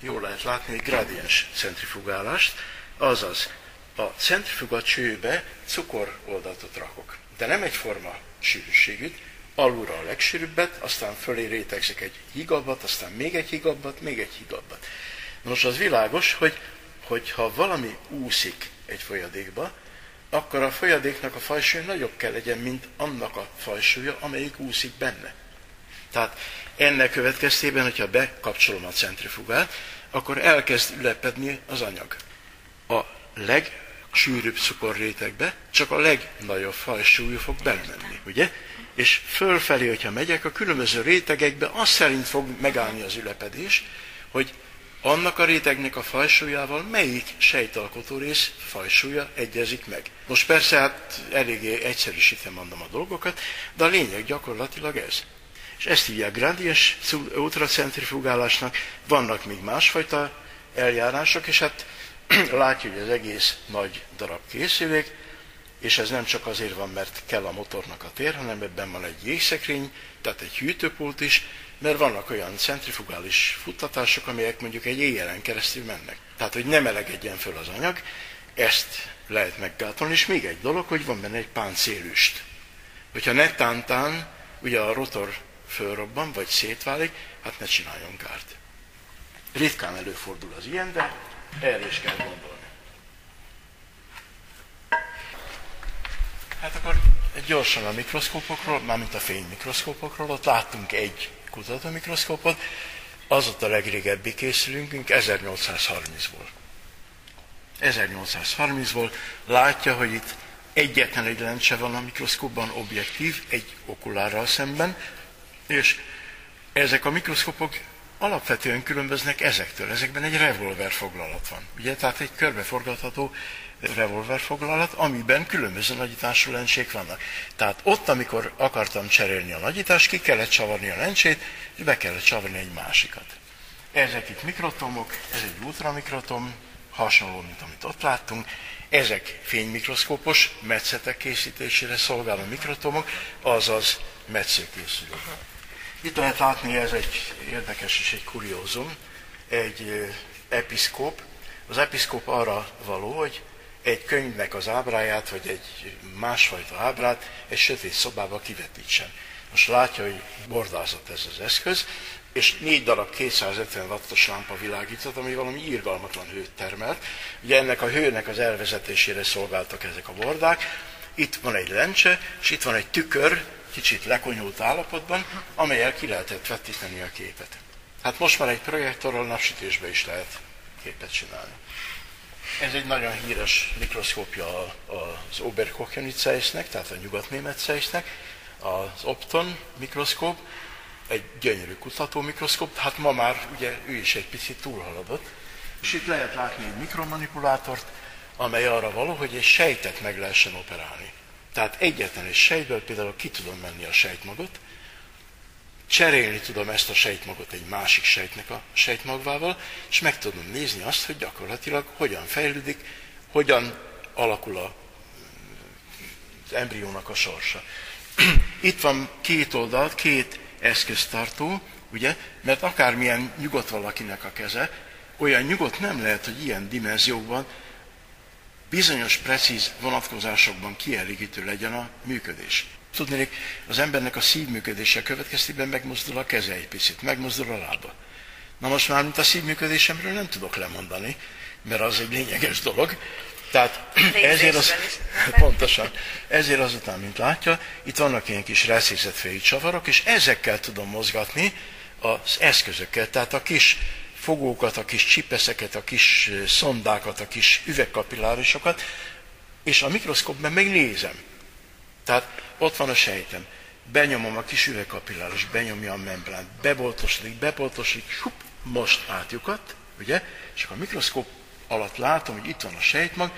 jól lehet látni egy gradiens centrifugálást, azaz a centrifuga csőbe cukoroldatot rakok. De nem egyforma sűrűségűt, alulra a legsűrűbbet, aztán fölé rétegzik egy higabbat, aztán még egy higabbat, még egy higabbat. Nos, az világos, hogy, hogy ha valami úszik egy folyadékba, akkor a folyadéknak a fajsúlya nagyobb kell legyen, mint annak a fajsúlya, amelyik úszik benne. Tehát ennek következtében, hogyha bekapcsolom a centrifugát, akkor elkezd ülepedni az anyag. A legsűrűbb cukorrétegbe csak a legnagyobb fajsúlyú fog belemenni, ugye? És fölfelé, hogyha megyek, a különböző rétegekbe az szerint fog megállni az ülepedés, hogy annak a rétegnek a fajsúlyával melyik sejtalkotó rész fajsúlya egyezik meg. Most persze hát eléggé egyszerűsítem mondom a dolgokat, de a lényeg gyakorlatilag ez. És ezt hívják grádiens ultracentrifugálásnak, vannak még másfajta eljárások, és hát látja, hogy az egész nagy darab készülék, és ez nem csak azért van, mert kell a motornak a tér, hanem ebben van egy jégszekrény, tehát egy hűtőpult is, mert vannak olyan centrifugális futtatások, amelyek mondjuk egy éjjelen keresztül mennek. Tehát, hogy nem elegedjen föl az anyag, ezt lehet meggátolni, és még egy dolog, hogy van benne egy páncélüst. Hogyha netántán ugye a rotor fölrobban, vagy szétválik, hát ne csináljon kárt. Ritkán előfordul az ilyen, de erre is kell gondolni. Hát akkor gyorsan a mikroszkópokról, mármint a fénymikroszkópokról, ott láttunk egy kutatómikroszkópot, az ott a legrégebbi készülünk, 1830-ból. 1830-ból látja, hogy itt egyetlen egy lencse van a mikroszkópban, objektív, egy okulárral szemben, és ezek a mikroszkópok alapvetően különböznek ezektől. Ezekben egy revolver foglalat van. Ugye, tehát egy körbeforgatható revolverfoglalat, amiben különböző nagyítású lencsék vannak. Tehát ott, amikor akartam cserélni a nagyítást, ki kellett csavarni a lencsét, és be kellett csavarni egy másikat. Ezek itt mikrotomok, ez egy ultramikrotom, hasonló, mint amit ott láttunk. Ezek fénymikroszkópos metszetek készítésére szolgáló mikrotomok, azaz metszőkészülők. Itt lehet látni, ez egy érdekes és egy kuriózum, egy episzkóp. Az episzkóp arra való, hogy egy könyvnek az ábráját, vagy egy másfajta ábrát egy sötét szobába kivetítsen. Most látja, hogy bordázott ez az eszköz, és négy darab 250 wattos lámpa világított, ami valami írgalmatlan hőt termelt. Ugye ennek a hőnek az elvezetésére szolgáltak ezek a bordák, Itt van egy lencse, és itt van egy tükör, kicsit lekonyult állapotban, amelyel ki lehetett vetíteni a képet. Hát most már egy projektorral napsütésbe is lehet képet csinálni. Ez egy nagyon híres mikroszkópja az Oberkocheni Zeissnek, tehát a nyugatnémet Zeissnek, az Opton mikroszkóp, egy gyönyörű kutató mikroszkóp, hát ma már ugye ő is egy picit túlhaladott, és itt lehet látni egy mikromanipulátort, amely arra való, hogy egy sejtet meg lehessen operálni. Tehát egyetlen egy sejtből például ki tudom menni a sejtmagot, cserélni tudom ezt a sejtmagot egy másik sejtnek a sejtmagvával, és meg tudom nézni azt, hogy gyakorlatilag hogyan fejlődik, hogyan alakul a, az embriónak a sorsa. Itt van két oldalt, két eszköztartó, ugye, mert akármilyen nyugodt valakinek a keze, olyan nyugodt nem lehet, hogy ilyen dimenziókban bizonyos precíz vonatkozásokban kielégítő legyen a működés. Tudni, az embernek a szívműködése következtében megmozdul a keze egy picit, megmozdul a lába. Na most már, mint a szívműködésemről nem tudok lemondani, mert az egy lényeges dolog. Tehát ezért az, pontosan, ezért azután, mint látja, itt vannak ilyen kis reszészetfejű csavarok, és ezekkel tudom mozgatni az eszközökkel, tehát a kis fogókat, a kis csipeszeket, a kis szondákat, a kis üvegkapillárisokat, és a mikroszkópban meg nézem. Tehát ott van a sejtem. Benyomom a kis üvegkapilláris, benyomja a membránt, beboltosodik, beboltosodik, sup, most átjukat, ugye? És akkor a mikroszkóp alatt látom, hogy itt van a sejtmag,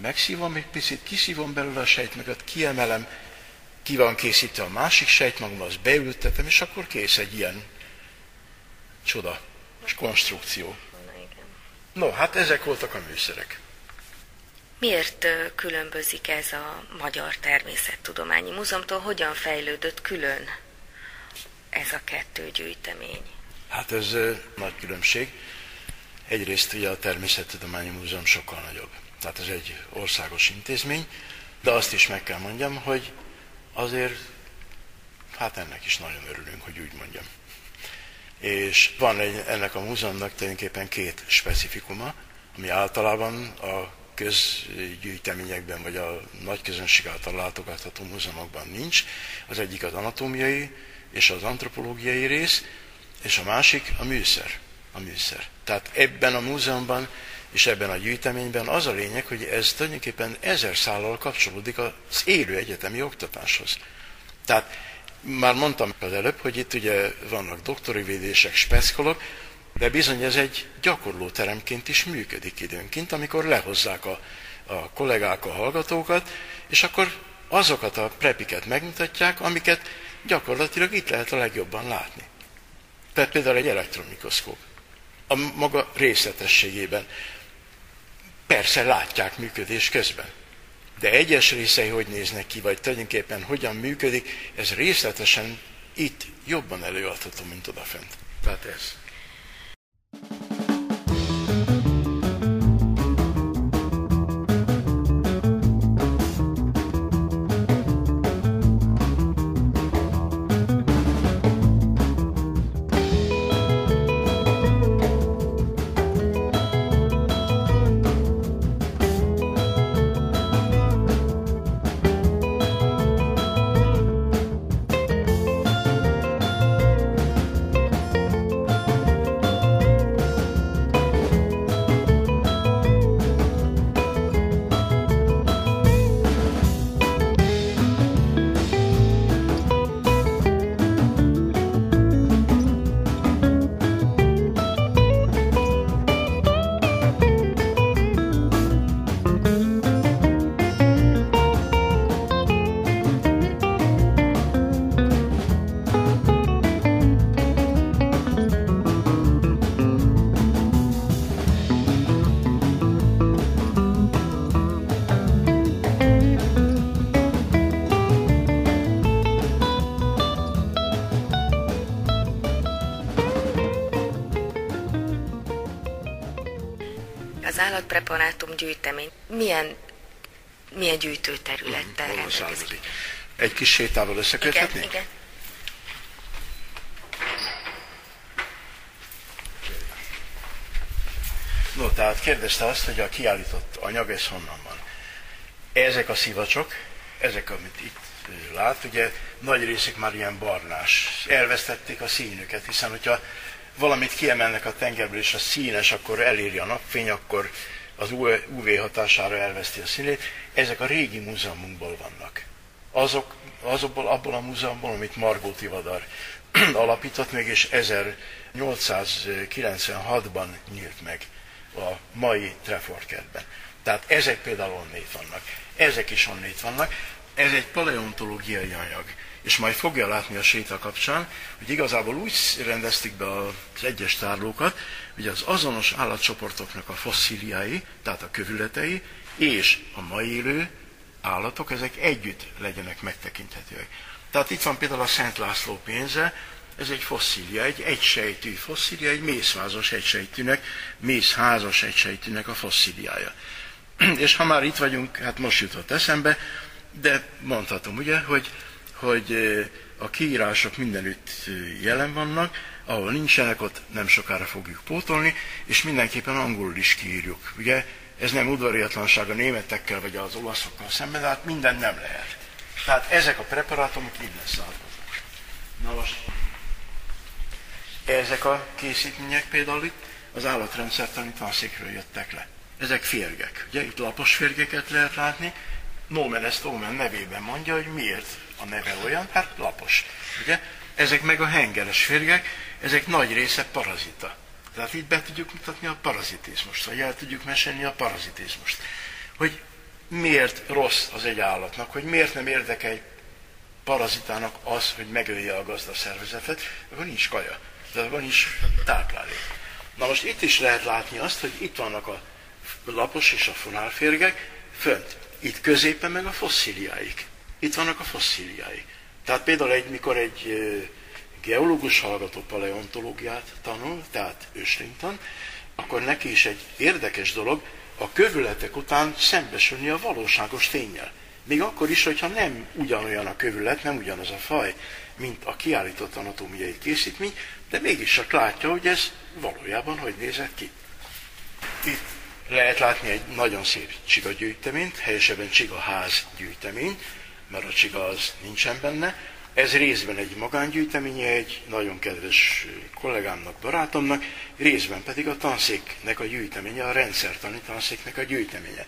megszívom egy picit, kiszívom belőle a sejtmagot, kiemelem, ki van készítve a másik sejtmagba, azt beültetem, és akkor kész egy ilyen csoda és konstrukció. No, hát ezek voltak a műszerek. Miért különbözik ez a Magyar Természettudományi Múzeumtól? Hogyan fejlődött külön ez a kettő gyűjtemény? Hát ez nagy különbség. Egyrészt ugye a Természettudományi Múzeum sokkal nagyobb. Tehát ez egy országos intézmény, de azt is meg kell mondjam, hogy azért hát ennek is nagyon örülünk, hogy úgy mondjam. És van egy, ennek a múzeumnak tulajdonképpen két specifikuma, ami általában a közgyűjteményekben, vagy a nagy közönség által látogatható múzeumokban nincs. Az egyik az anatómiai és az antropológiai rész, és a másik a műszer. A műszer. Tehát ebben a múzeumban és ebben a gyűjteményben az a lényeg, hogy ez tulajdonképpen ezer szállal kapcsolódik az élő egyetemi oktatáshoz. Tehát már mondtam az előbb, hogy itt ugye vannak doktori védések, speszkolok, de bizony ez egy gyakorló teremként is működik időnként, amikor lehozzák a, a kollégák a hallgatókat, és akkor azokat a prepiket megmutatják, amiket gyakorlatilag itt lehet a legjobban látni. Tehát például egy elektromikoszkóp. A maga részletességében. Persze látják működés közben. De egyes részei hogy néznek ki, vagy tulajdonképpen hogyan működik, ez részletesen itt jobban előadható, mint odafent. Tehát ez. Gyűjtemény milyen, milyen gyűjtőterülettel hmm, rendelkezik? Egy kis sétával összeköthetnék? Igen, igen. No, tehát kérdezte azt, hogy a kiállított anyag, ez honnan van. Ezek a szivacsok, ezek, amit itt lát, ugye nagy részük már ilyen barnás. Elvesztették a színüket, hiszen hogyha valamit kiemelnek a tengerből, és a színes, akkor eléri a napfény, akkor az UV hatására elveszti a színét. Ezek a régi múzeumunkból vannak. Azok, azokból, abból a múzeumból, amit Margó Tivadar alapított meg, és 1896-ban nyílt meg a mai kertben. Tehát ezek például onnét vannak. Ezek is onnét vannak. Ez egy paleontológiai anyag. És majd fogja látni a séta kapcsán, hogy igazából úgy rendezték be az egyes tárlókat, hogy az azonos állatcsoportoknak a fosszíliái, tehát a kövületei, és a mai élő állatok, ezek együtt legyenek megtekinthetőek. Tehát itt van például a Szent László pénze, ez egy fosszília, egy egysejtű fosszília, egy mészvázos egysejtűnek, mészházas egysejtűnek a fosszíliája. És ha már itt vagyunk, hát most jutott eszembe, de mondhatom ugye, hogy, hogy a kiírások mindenütt jelen vannak, ahol nincsenek, ott nem sokára fogjuk pótolni, és mindenképpen angolul is kiírjuk. Ugye ez nem udvariatlanság a németekkel vagy az olaszokkal szemben, de hát minden nem lehet. Tehát ezek a preparátumok innen származnak. Na most, ezek a készítmények például itt az állatrendszertani tanszékről jöttek le. Ezek férgek. Ugye itt lapos férgeket lehet látni, Nomen ezt Omen nevében mondja, hogy miért a neve olyan, hát lapos. Ugye? Ezek meg a hengeres férgek, ezek nagy része parazita. Tehát itt be tudjuk mutatni a parazitizmust, vagy el tudjuk mesélni a parazitizmust. Hogy miért rossz az egy állatnak, hogy miért nem érdekel egy parazitának az, hogy megölje a gazda szervezetet, akkor nincs kaja, de akkor nincs táplálék. Na most itt is lehet látni azt, hogy itt vannak a lapos és a fonálférgek, fönt. Itt középen meg a fosszíliáik. Itt vannak a fosszíliáik. Tehát például egy, mikor egy geológus hallgató paleontológiát tanul, tehát őslénytan, akkor neki is egy érdekes dolog a kövületek után szembesülni a valóságos tényel. Még akkor is, hogyha nem ugyanolyan a kövület, nem ugyanaz a faj, mint a kiállított anatómiai készítmény, de mégis csak látja, hogy ez valójában hogy nézett ki. Itt lehet látni egy nagyon szép csiga gyűjteményt, helyesebben csigaház gyűjtemény, mert a csiga az nincsen benne. Ez részben egy magángyűjtemény, egy nagyon kedves kollégámnak, barátomnak, részben pedig a tanszéknek a gyűjteménye, a rendszertani tanszéknek a gyűjteménye.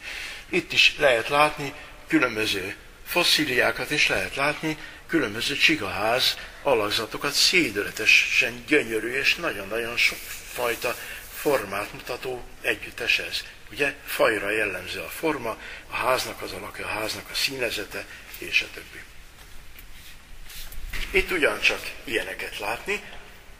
Itt is lehet látni különböző fosszíliákat, és lehet látni különböző csigaház alakzatokat, szédületesen gyönyörű és nagyon-nagyon sokfajta formát mutató együttes ez. Ugye fajra jellemző a forma, a háznak az alakja, a háznak a színezete, és a többi. Itt ugyancsak ilyeneket látni,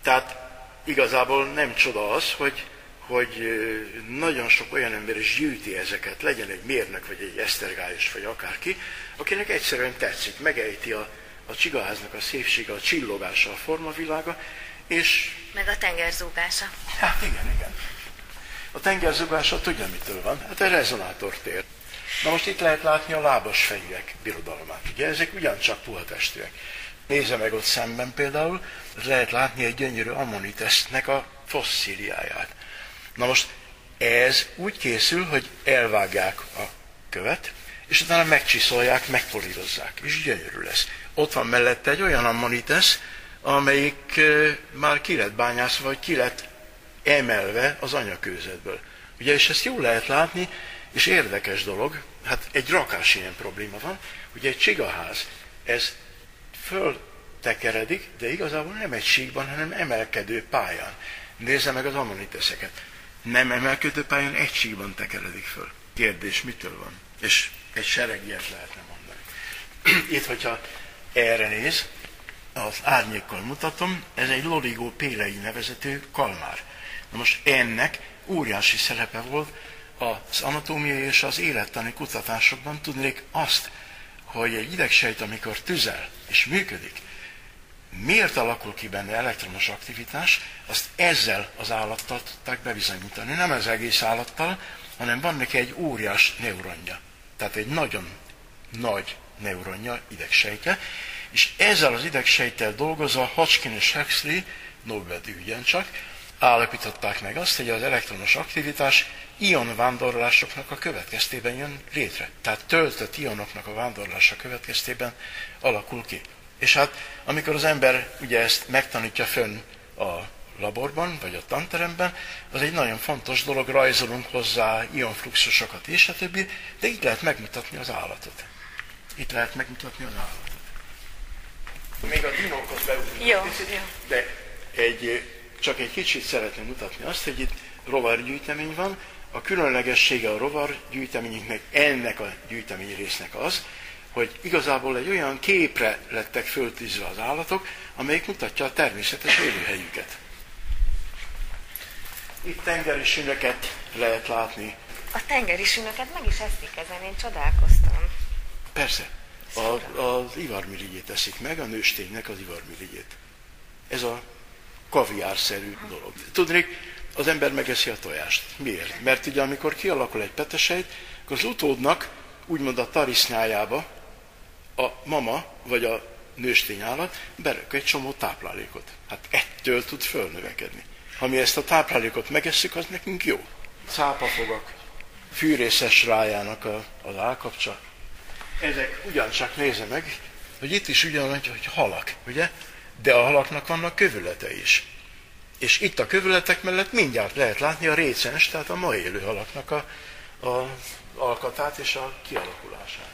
tehát igazából nem csoda az, hogy, hogy nagyon sok olyan ember is gyűjti ezeket, legyen egy mérnök, vagy egy esztergályos, vagy akárki, akinek egyszerűen tetszik, megejti a, a csigaháznak a szépsége, a csillogása, a formavilága, és... Meg a tengerzúgása. Hát igen, igen. A tengerzúgása tudja, mitől van? Hát a rezonátortér. Na most itt lehet látni a lábas fejűek birodalmát. Ugye ezek ugyancsak puha testűek. Nézze meg ott szemben például, lehet látni egy gyönyörű ammonitesztnek a fosszíliáját. Na most ez úgy készül, hogy elvágják a követ, és utána megcsiszolják, megpolírozzák, és gyönyörű lesz. Ott van mellette egy olyan ammonitesz, amelyik már ki lett bányászva, vagy ki lett emelve az anyakőzetből. Ugye, és ezt jól lehet látni, és érdekes dolog, hát egy rakás ilyen probléma van, ugye egy csigaház, ez föltekeredik, de igazából nem egy síkban, hanem emelkedő pályán. Nézze meg az ammoniteszeket. Nem emelkedő pályán, egy síkban tekeredik föl. Kérdés, mitől van? És egy sereg ilyet lehetne mondani. Itt, hogyha erre néz, az árnyékkal mutatom, ez egy Lorigó pélei nevezető kalmár. Na most ennek óriási szerepe volt az anatómiai és az élettani kutatásokban tudnék azt, hogy egy idegsejt, amikor tüzel és működik, miért alakul ki benne elektromos aktivitás, azt ezzel az állattal tudták bebizonyítani. Nem az egész állattal, hanem van neki egy óriás neuronja. Tehát egy nagyon nagy neuronja, idegsejtje, és ezzel az idegsejttel dolgozva Hodgkin és Huxley, Nobel-díj ugyancsak, állapították meg azt, hogy az elektronos aktivitás ionvándorlásoknak a következtében jön létre. Tehát töltött ionoknak a vándorlása következtében alakul ki. És hát amikor az ember ugye ezt megtanítja fönn a laborban, vagy a tanteremben, az egy nagyon fontos dolog, rajzolunk hozzá ionfluxusokat és a többi, de itt lehet megmutatni az állatot. Itt lehet megmutatni az állatot. Még a dinókhoz beugrunk, de egy, csak egy kicsit szeretném mutatni azt, hogy itt rovargyűjtemény van, a különlegessége a rovar gyűjteményünknek, ennek a gyűjtemény résznek az, hogy igazából egy olyan képre lettek föltűzve az állatok, amelyik mutatja a természetes élőhelyüket. Itt tengeri sünöket lehet látni. A tengeri sünöket meg is eszik ezen, én csodálkoztam. Persze. A, az ivarmirigyét eszik meg, a nősténynek az ivarmirigyét. Ez a kaviárszerű dolog. Tudnék, az ember megeszi a tojást. Miért? Mert ugye amikor kialakul egy petesejt, akkor az utódnak, úgymond a tarisznyájába a mama vagy a nőstény állat berök egy csomó táplálékot. Hát ettől tud fölnövekedni. Ha mi ezt a táplálékot megesszük, az nekünk jó. Cápafogak, fűrészes rájának a, az állkapcsa. Ezek ugyancsak nézze meg, hogy itt is ugyanúgy, hogy halak, ugye? De a halaknak vannak kövülete is. És itt a kövületek mellett mindjárt lehet látni a récens, tehát a ma élő halaknak a, a alkatát és a kialakulását.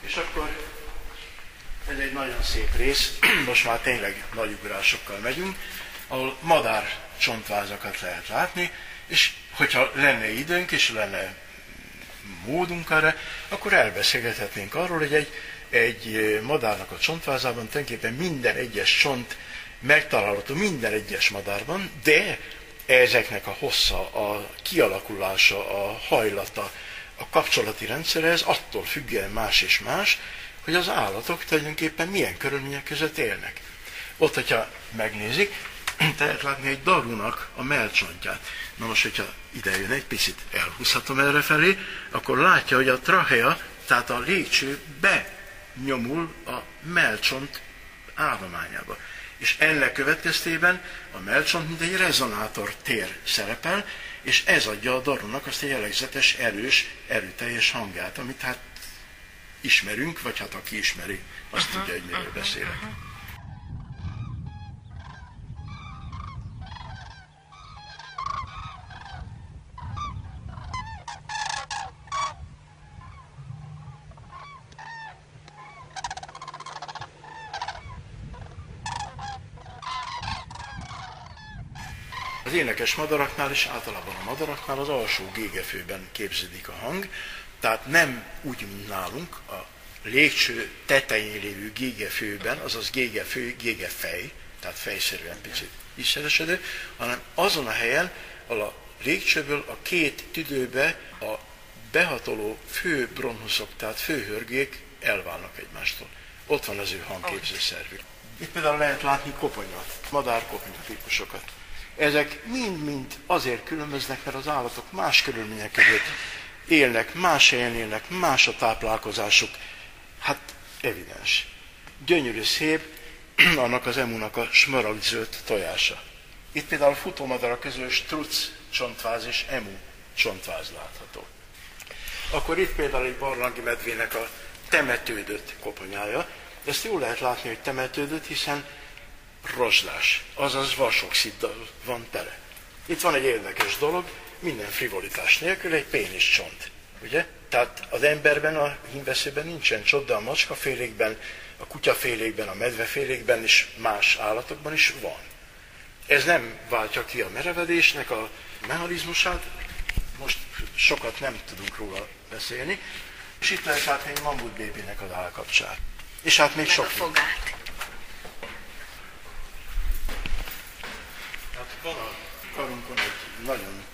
És akkor ez egy nagyon szép rész, most már tényleg nagy ugrásokkal megyünk, ahol madár csontvázakat lehet látni, és hogyha lenne időnk és lenne módunk arra, akkor elbeszélgethetnénk arról, hogy egy, egy madárnak a csontvázában tulajdonképpen minden egyes csont megtalálható minden egyes madárban, de ezeknek a hossza, a kialakulása, a hajlata, a kapcsolati rendszere, ez attól függően más és más, hogy az állatok tulajdonképpen milyen körülmények között élnek. Ott, hogyha megnézik, lehet látni egy darunak a melcsontját. Na most, hogyha ide jön egy picit elhúzhatom erre felé, akkor látja, hogy a trachea, tehát a légcső benyomul a melcsont állományába és ennek következtében a melcsont mint egy rezonátor tér szerepel, és ez adja a darunak azt a jellegzetes, erős, erőteljes hangját, amit hát ismerünk, vagy hát aki ismeri, azt uh-huh, tudja, hogy miről uh-huh, beszélek. Uh-huh. Az énekes madaraknál és általában a madaraknál az alsó gégefőben képződik a hang, tehát nem úgy, mint nálunk, a légcső tetején lévő gégefőben, azaz gégefő, gégefej, tehát fejszerűen picit iszeresedő, hanem azon a helyen, ahol a légcsőből a két tüdőbe a behatoló fő bronhuszok, tehát főhörgék elválnak egymástól. Ott van az ő hangképzőszervük. Itt például lehet látni koponyat, madárkoponya típusokat. Ezek mind-mind azért különböznek, mert az állatok más körülmények között élnek, más helyen élnek, más a táplálkozásuk. Hát evidens. Gyönyörű szép, annak az emunak a smaragdzöld tojása. Itt például futómadara közül struc csontváz és emu csontváz látható. Akkor itt például egy barlangi medvének a temetődött koponyája. Ezt jól lehet látni, hogy temetődött, hiszen rozsdás, azaz vasoxiddal van tele. Itt van egy érdekes dolog, minden frivolitás nélkül egy pénisz csont. Ugye? Tehát az emberben, a hímveszőben nincsen csont, de a macskafélékben, a kutyafélékben, a medvefélékben és más állatokban is van. Ez nem váltja ki a merevedésnek a mechanizmusát, most sokat nem tudunk róla beszélni, és itt lehet látni egy mamutbébinek az állkapcsát. És hát még sok. A fogát. Van karunkon egy nagyon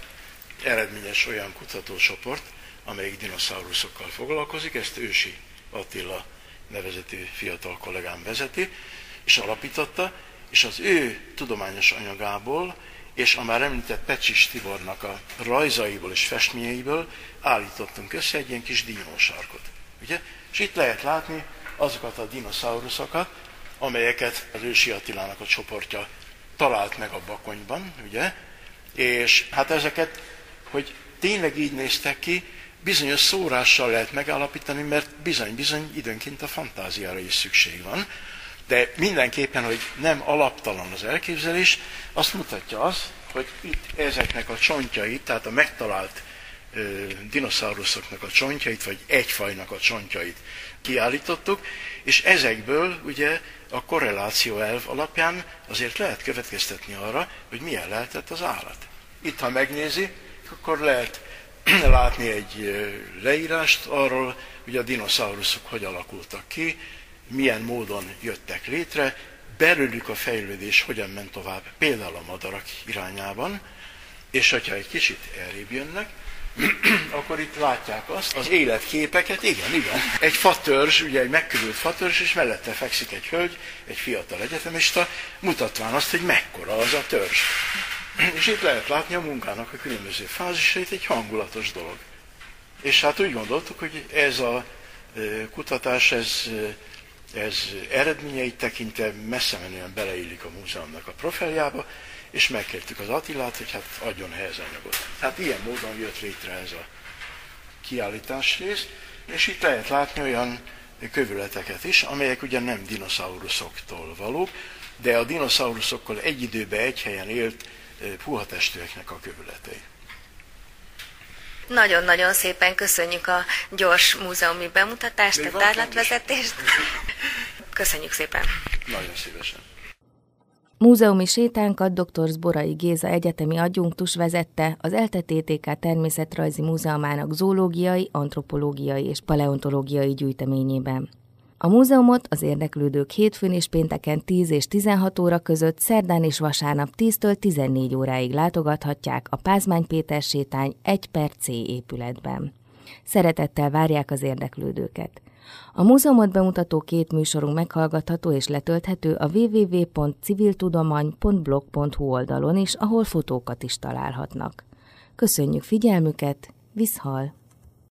eredményes olyan kutatócsoport, amelyik dinoszauruszokkal foglalkozik, ezt Ősi Attila nevezetű fiatal kollégám vezeti, és alapította, és az ő tudományos anyagából, és a már említett Pecsis Tibornak a rajzaiból és festményeiből állítottunk össze egy ilyen kis dinósarkot. Ugye? És itt lehet látni azokat a dinoszauruszokat, amelyeket az ősi Attilának a csoportja talált meg a bakonyban, ugye? És hát ezeket, hogy tényleg így néztek ki, bizonyos szórással lehet megállapítani, mert bizony-bizony időnként a fantáziára is szükség van. De mindenképpen, hogy nem alaptalan az elképzelés, azt mutatja az, hogy itt ezeknek a csontjait, tehát a megtalált ö, dinoszauruszoknak a csontjait, vagy egy fajnak a csontjait kiállítottuk, és ezekből ugye a korreláció elv alapján azért lehet következtetni arra, hogy milyen lehetett az állat. Itt, ha megnézi, akkor lehet látni egy leírást arról, hogy a dinoszauruszok hogy alakultak ki, milyen módon jöttek létre, belőlük a fejlődés hogyan ment tovább, például a madarak irányában, és hogyha egy kicsit elrébb jönnek, akkor itt látják azt, az életképeket, igen, igen. Egy fatörzs, ugye egy megkövült fatörzs, és mellette fekszik egy hölgy, egy fiatal egyetemista, mutatván azt, hogy mekkora az a törzs. És itt lehet látni a munkának a különböző fázisait, egy hangulatos dolog. És hát úgy gondoltuk, hogy ez a kutatás, ez, ez eredményeit tekintve messze menően beleillik a múzeumnak a profiljába, és megkértük az Attilát, hogy hát adjon ehhez anyagot. Tehát ilyen módon jött létre ez a kiállítás rész, és itt lehet látni olyan kövületeket is, amelyek ugye nem dinoszauruszoktól valók, de a dinoszauruszokkal egy időben egy helyen élt puha testűeknek a kövületei. Nagyon-nagyon szépen köszönjük a gyors múzeumi bemutatást, Még a tárlatvezetést. Köszönjük szépen. Nagyon szívesen. Múzeumi sétánkat dr. Zborai Géza egyetemi adjunktus vezette az ELTE TTK Természetrajzi Múzeumának zoológiai, antropológiai és paleontológiai gyűjteményében. A múzeumot az érdeklődők hétfőn és pénteken 10 és 16 óra között, szerdán és vasárnap 10-től 14 óráig látogathatják a Pázmány Péter sétány 1 per C épületben. Szeretettel várják az érdeklődőket. A múzeumot bemutató két műsorunk meghallgatható és letölthető a www.civiltudomany.blog.hu oldalon is, ahol fotókat is találhatnak. Köszönjük figyelmüket, viszhal!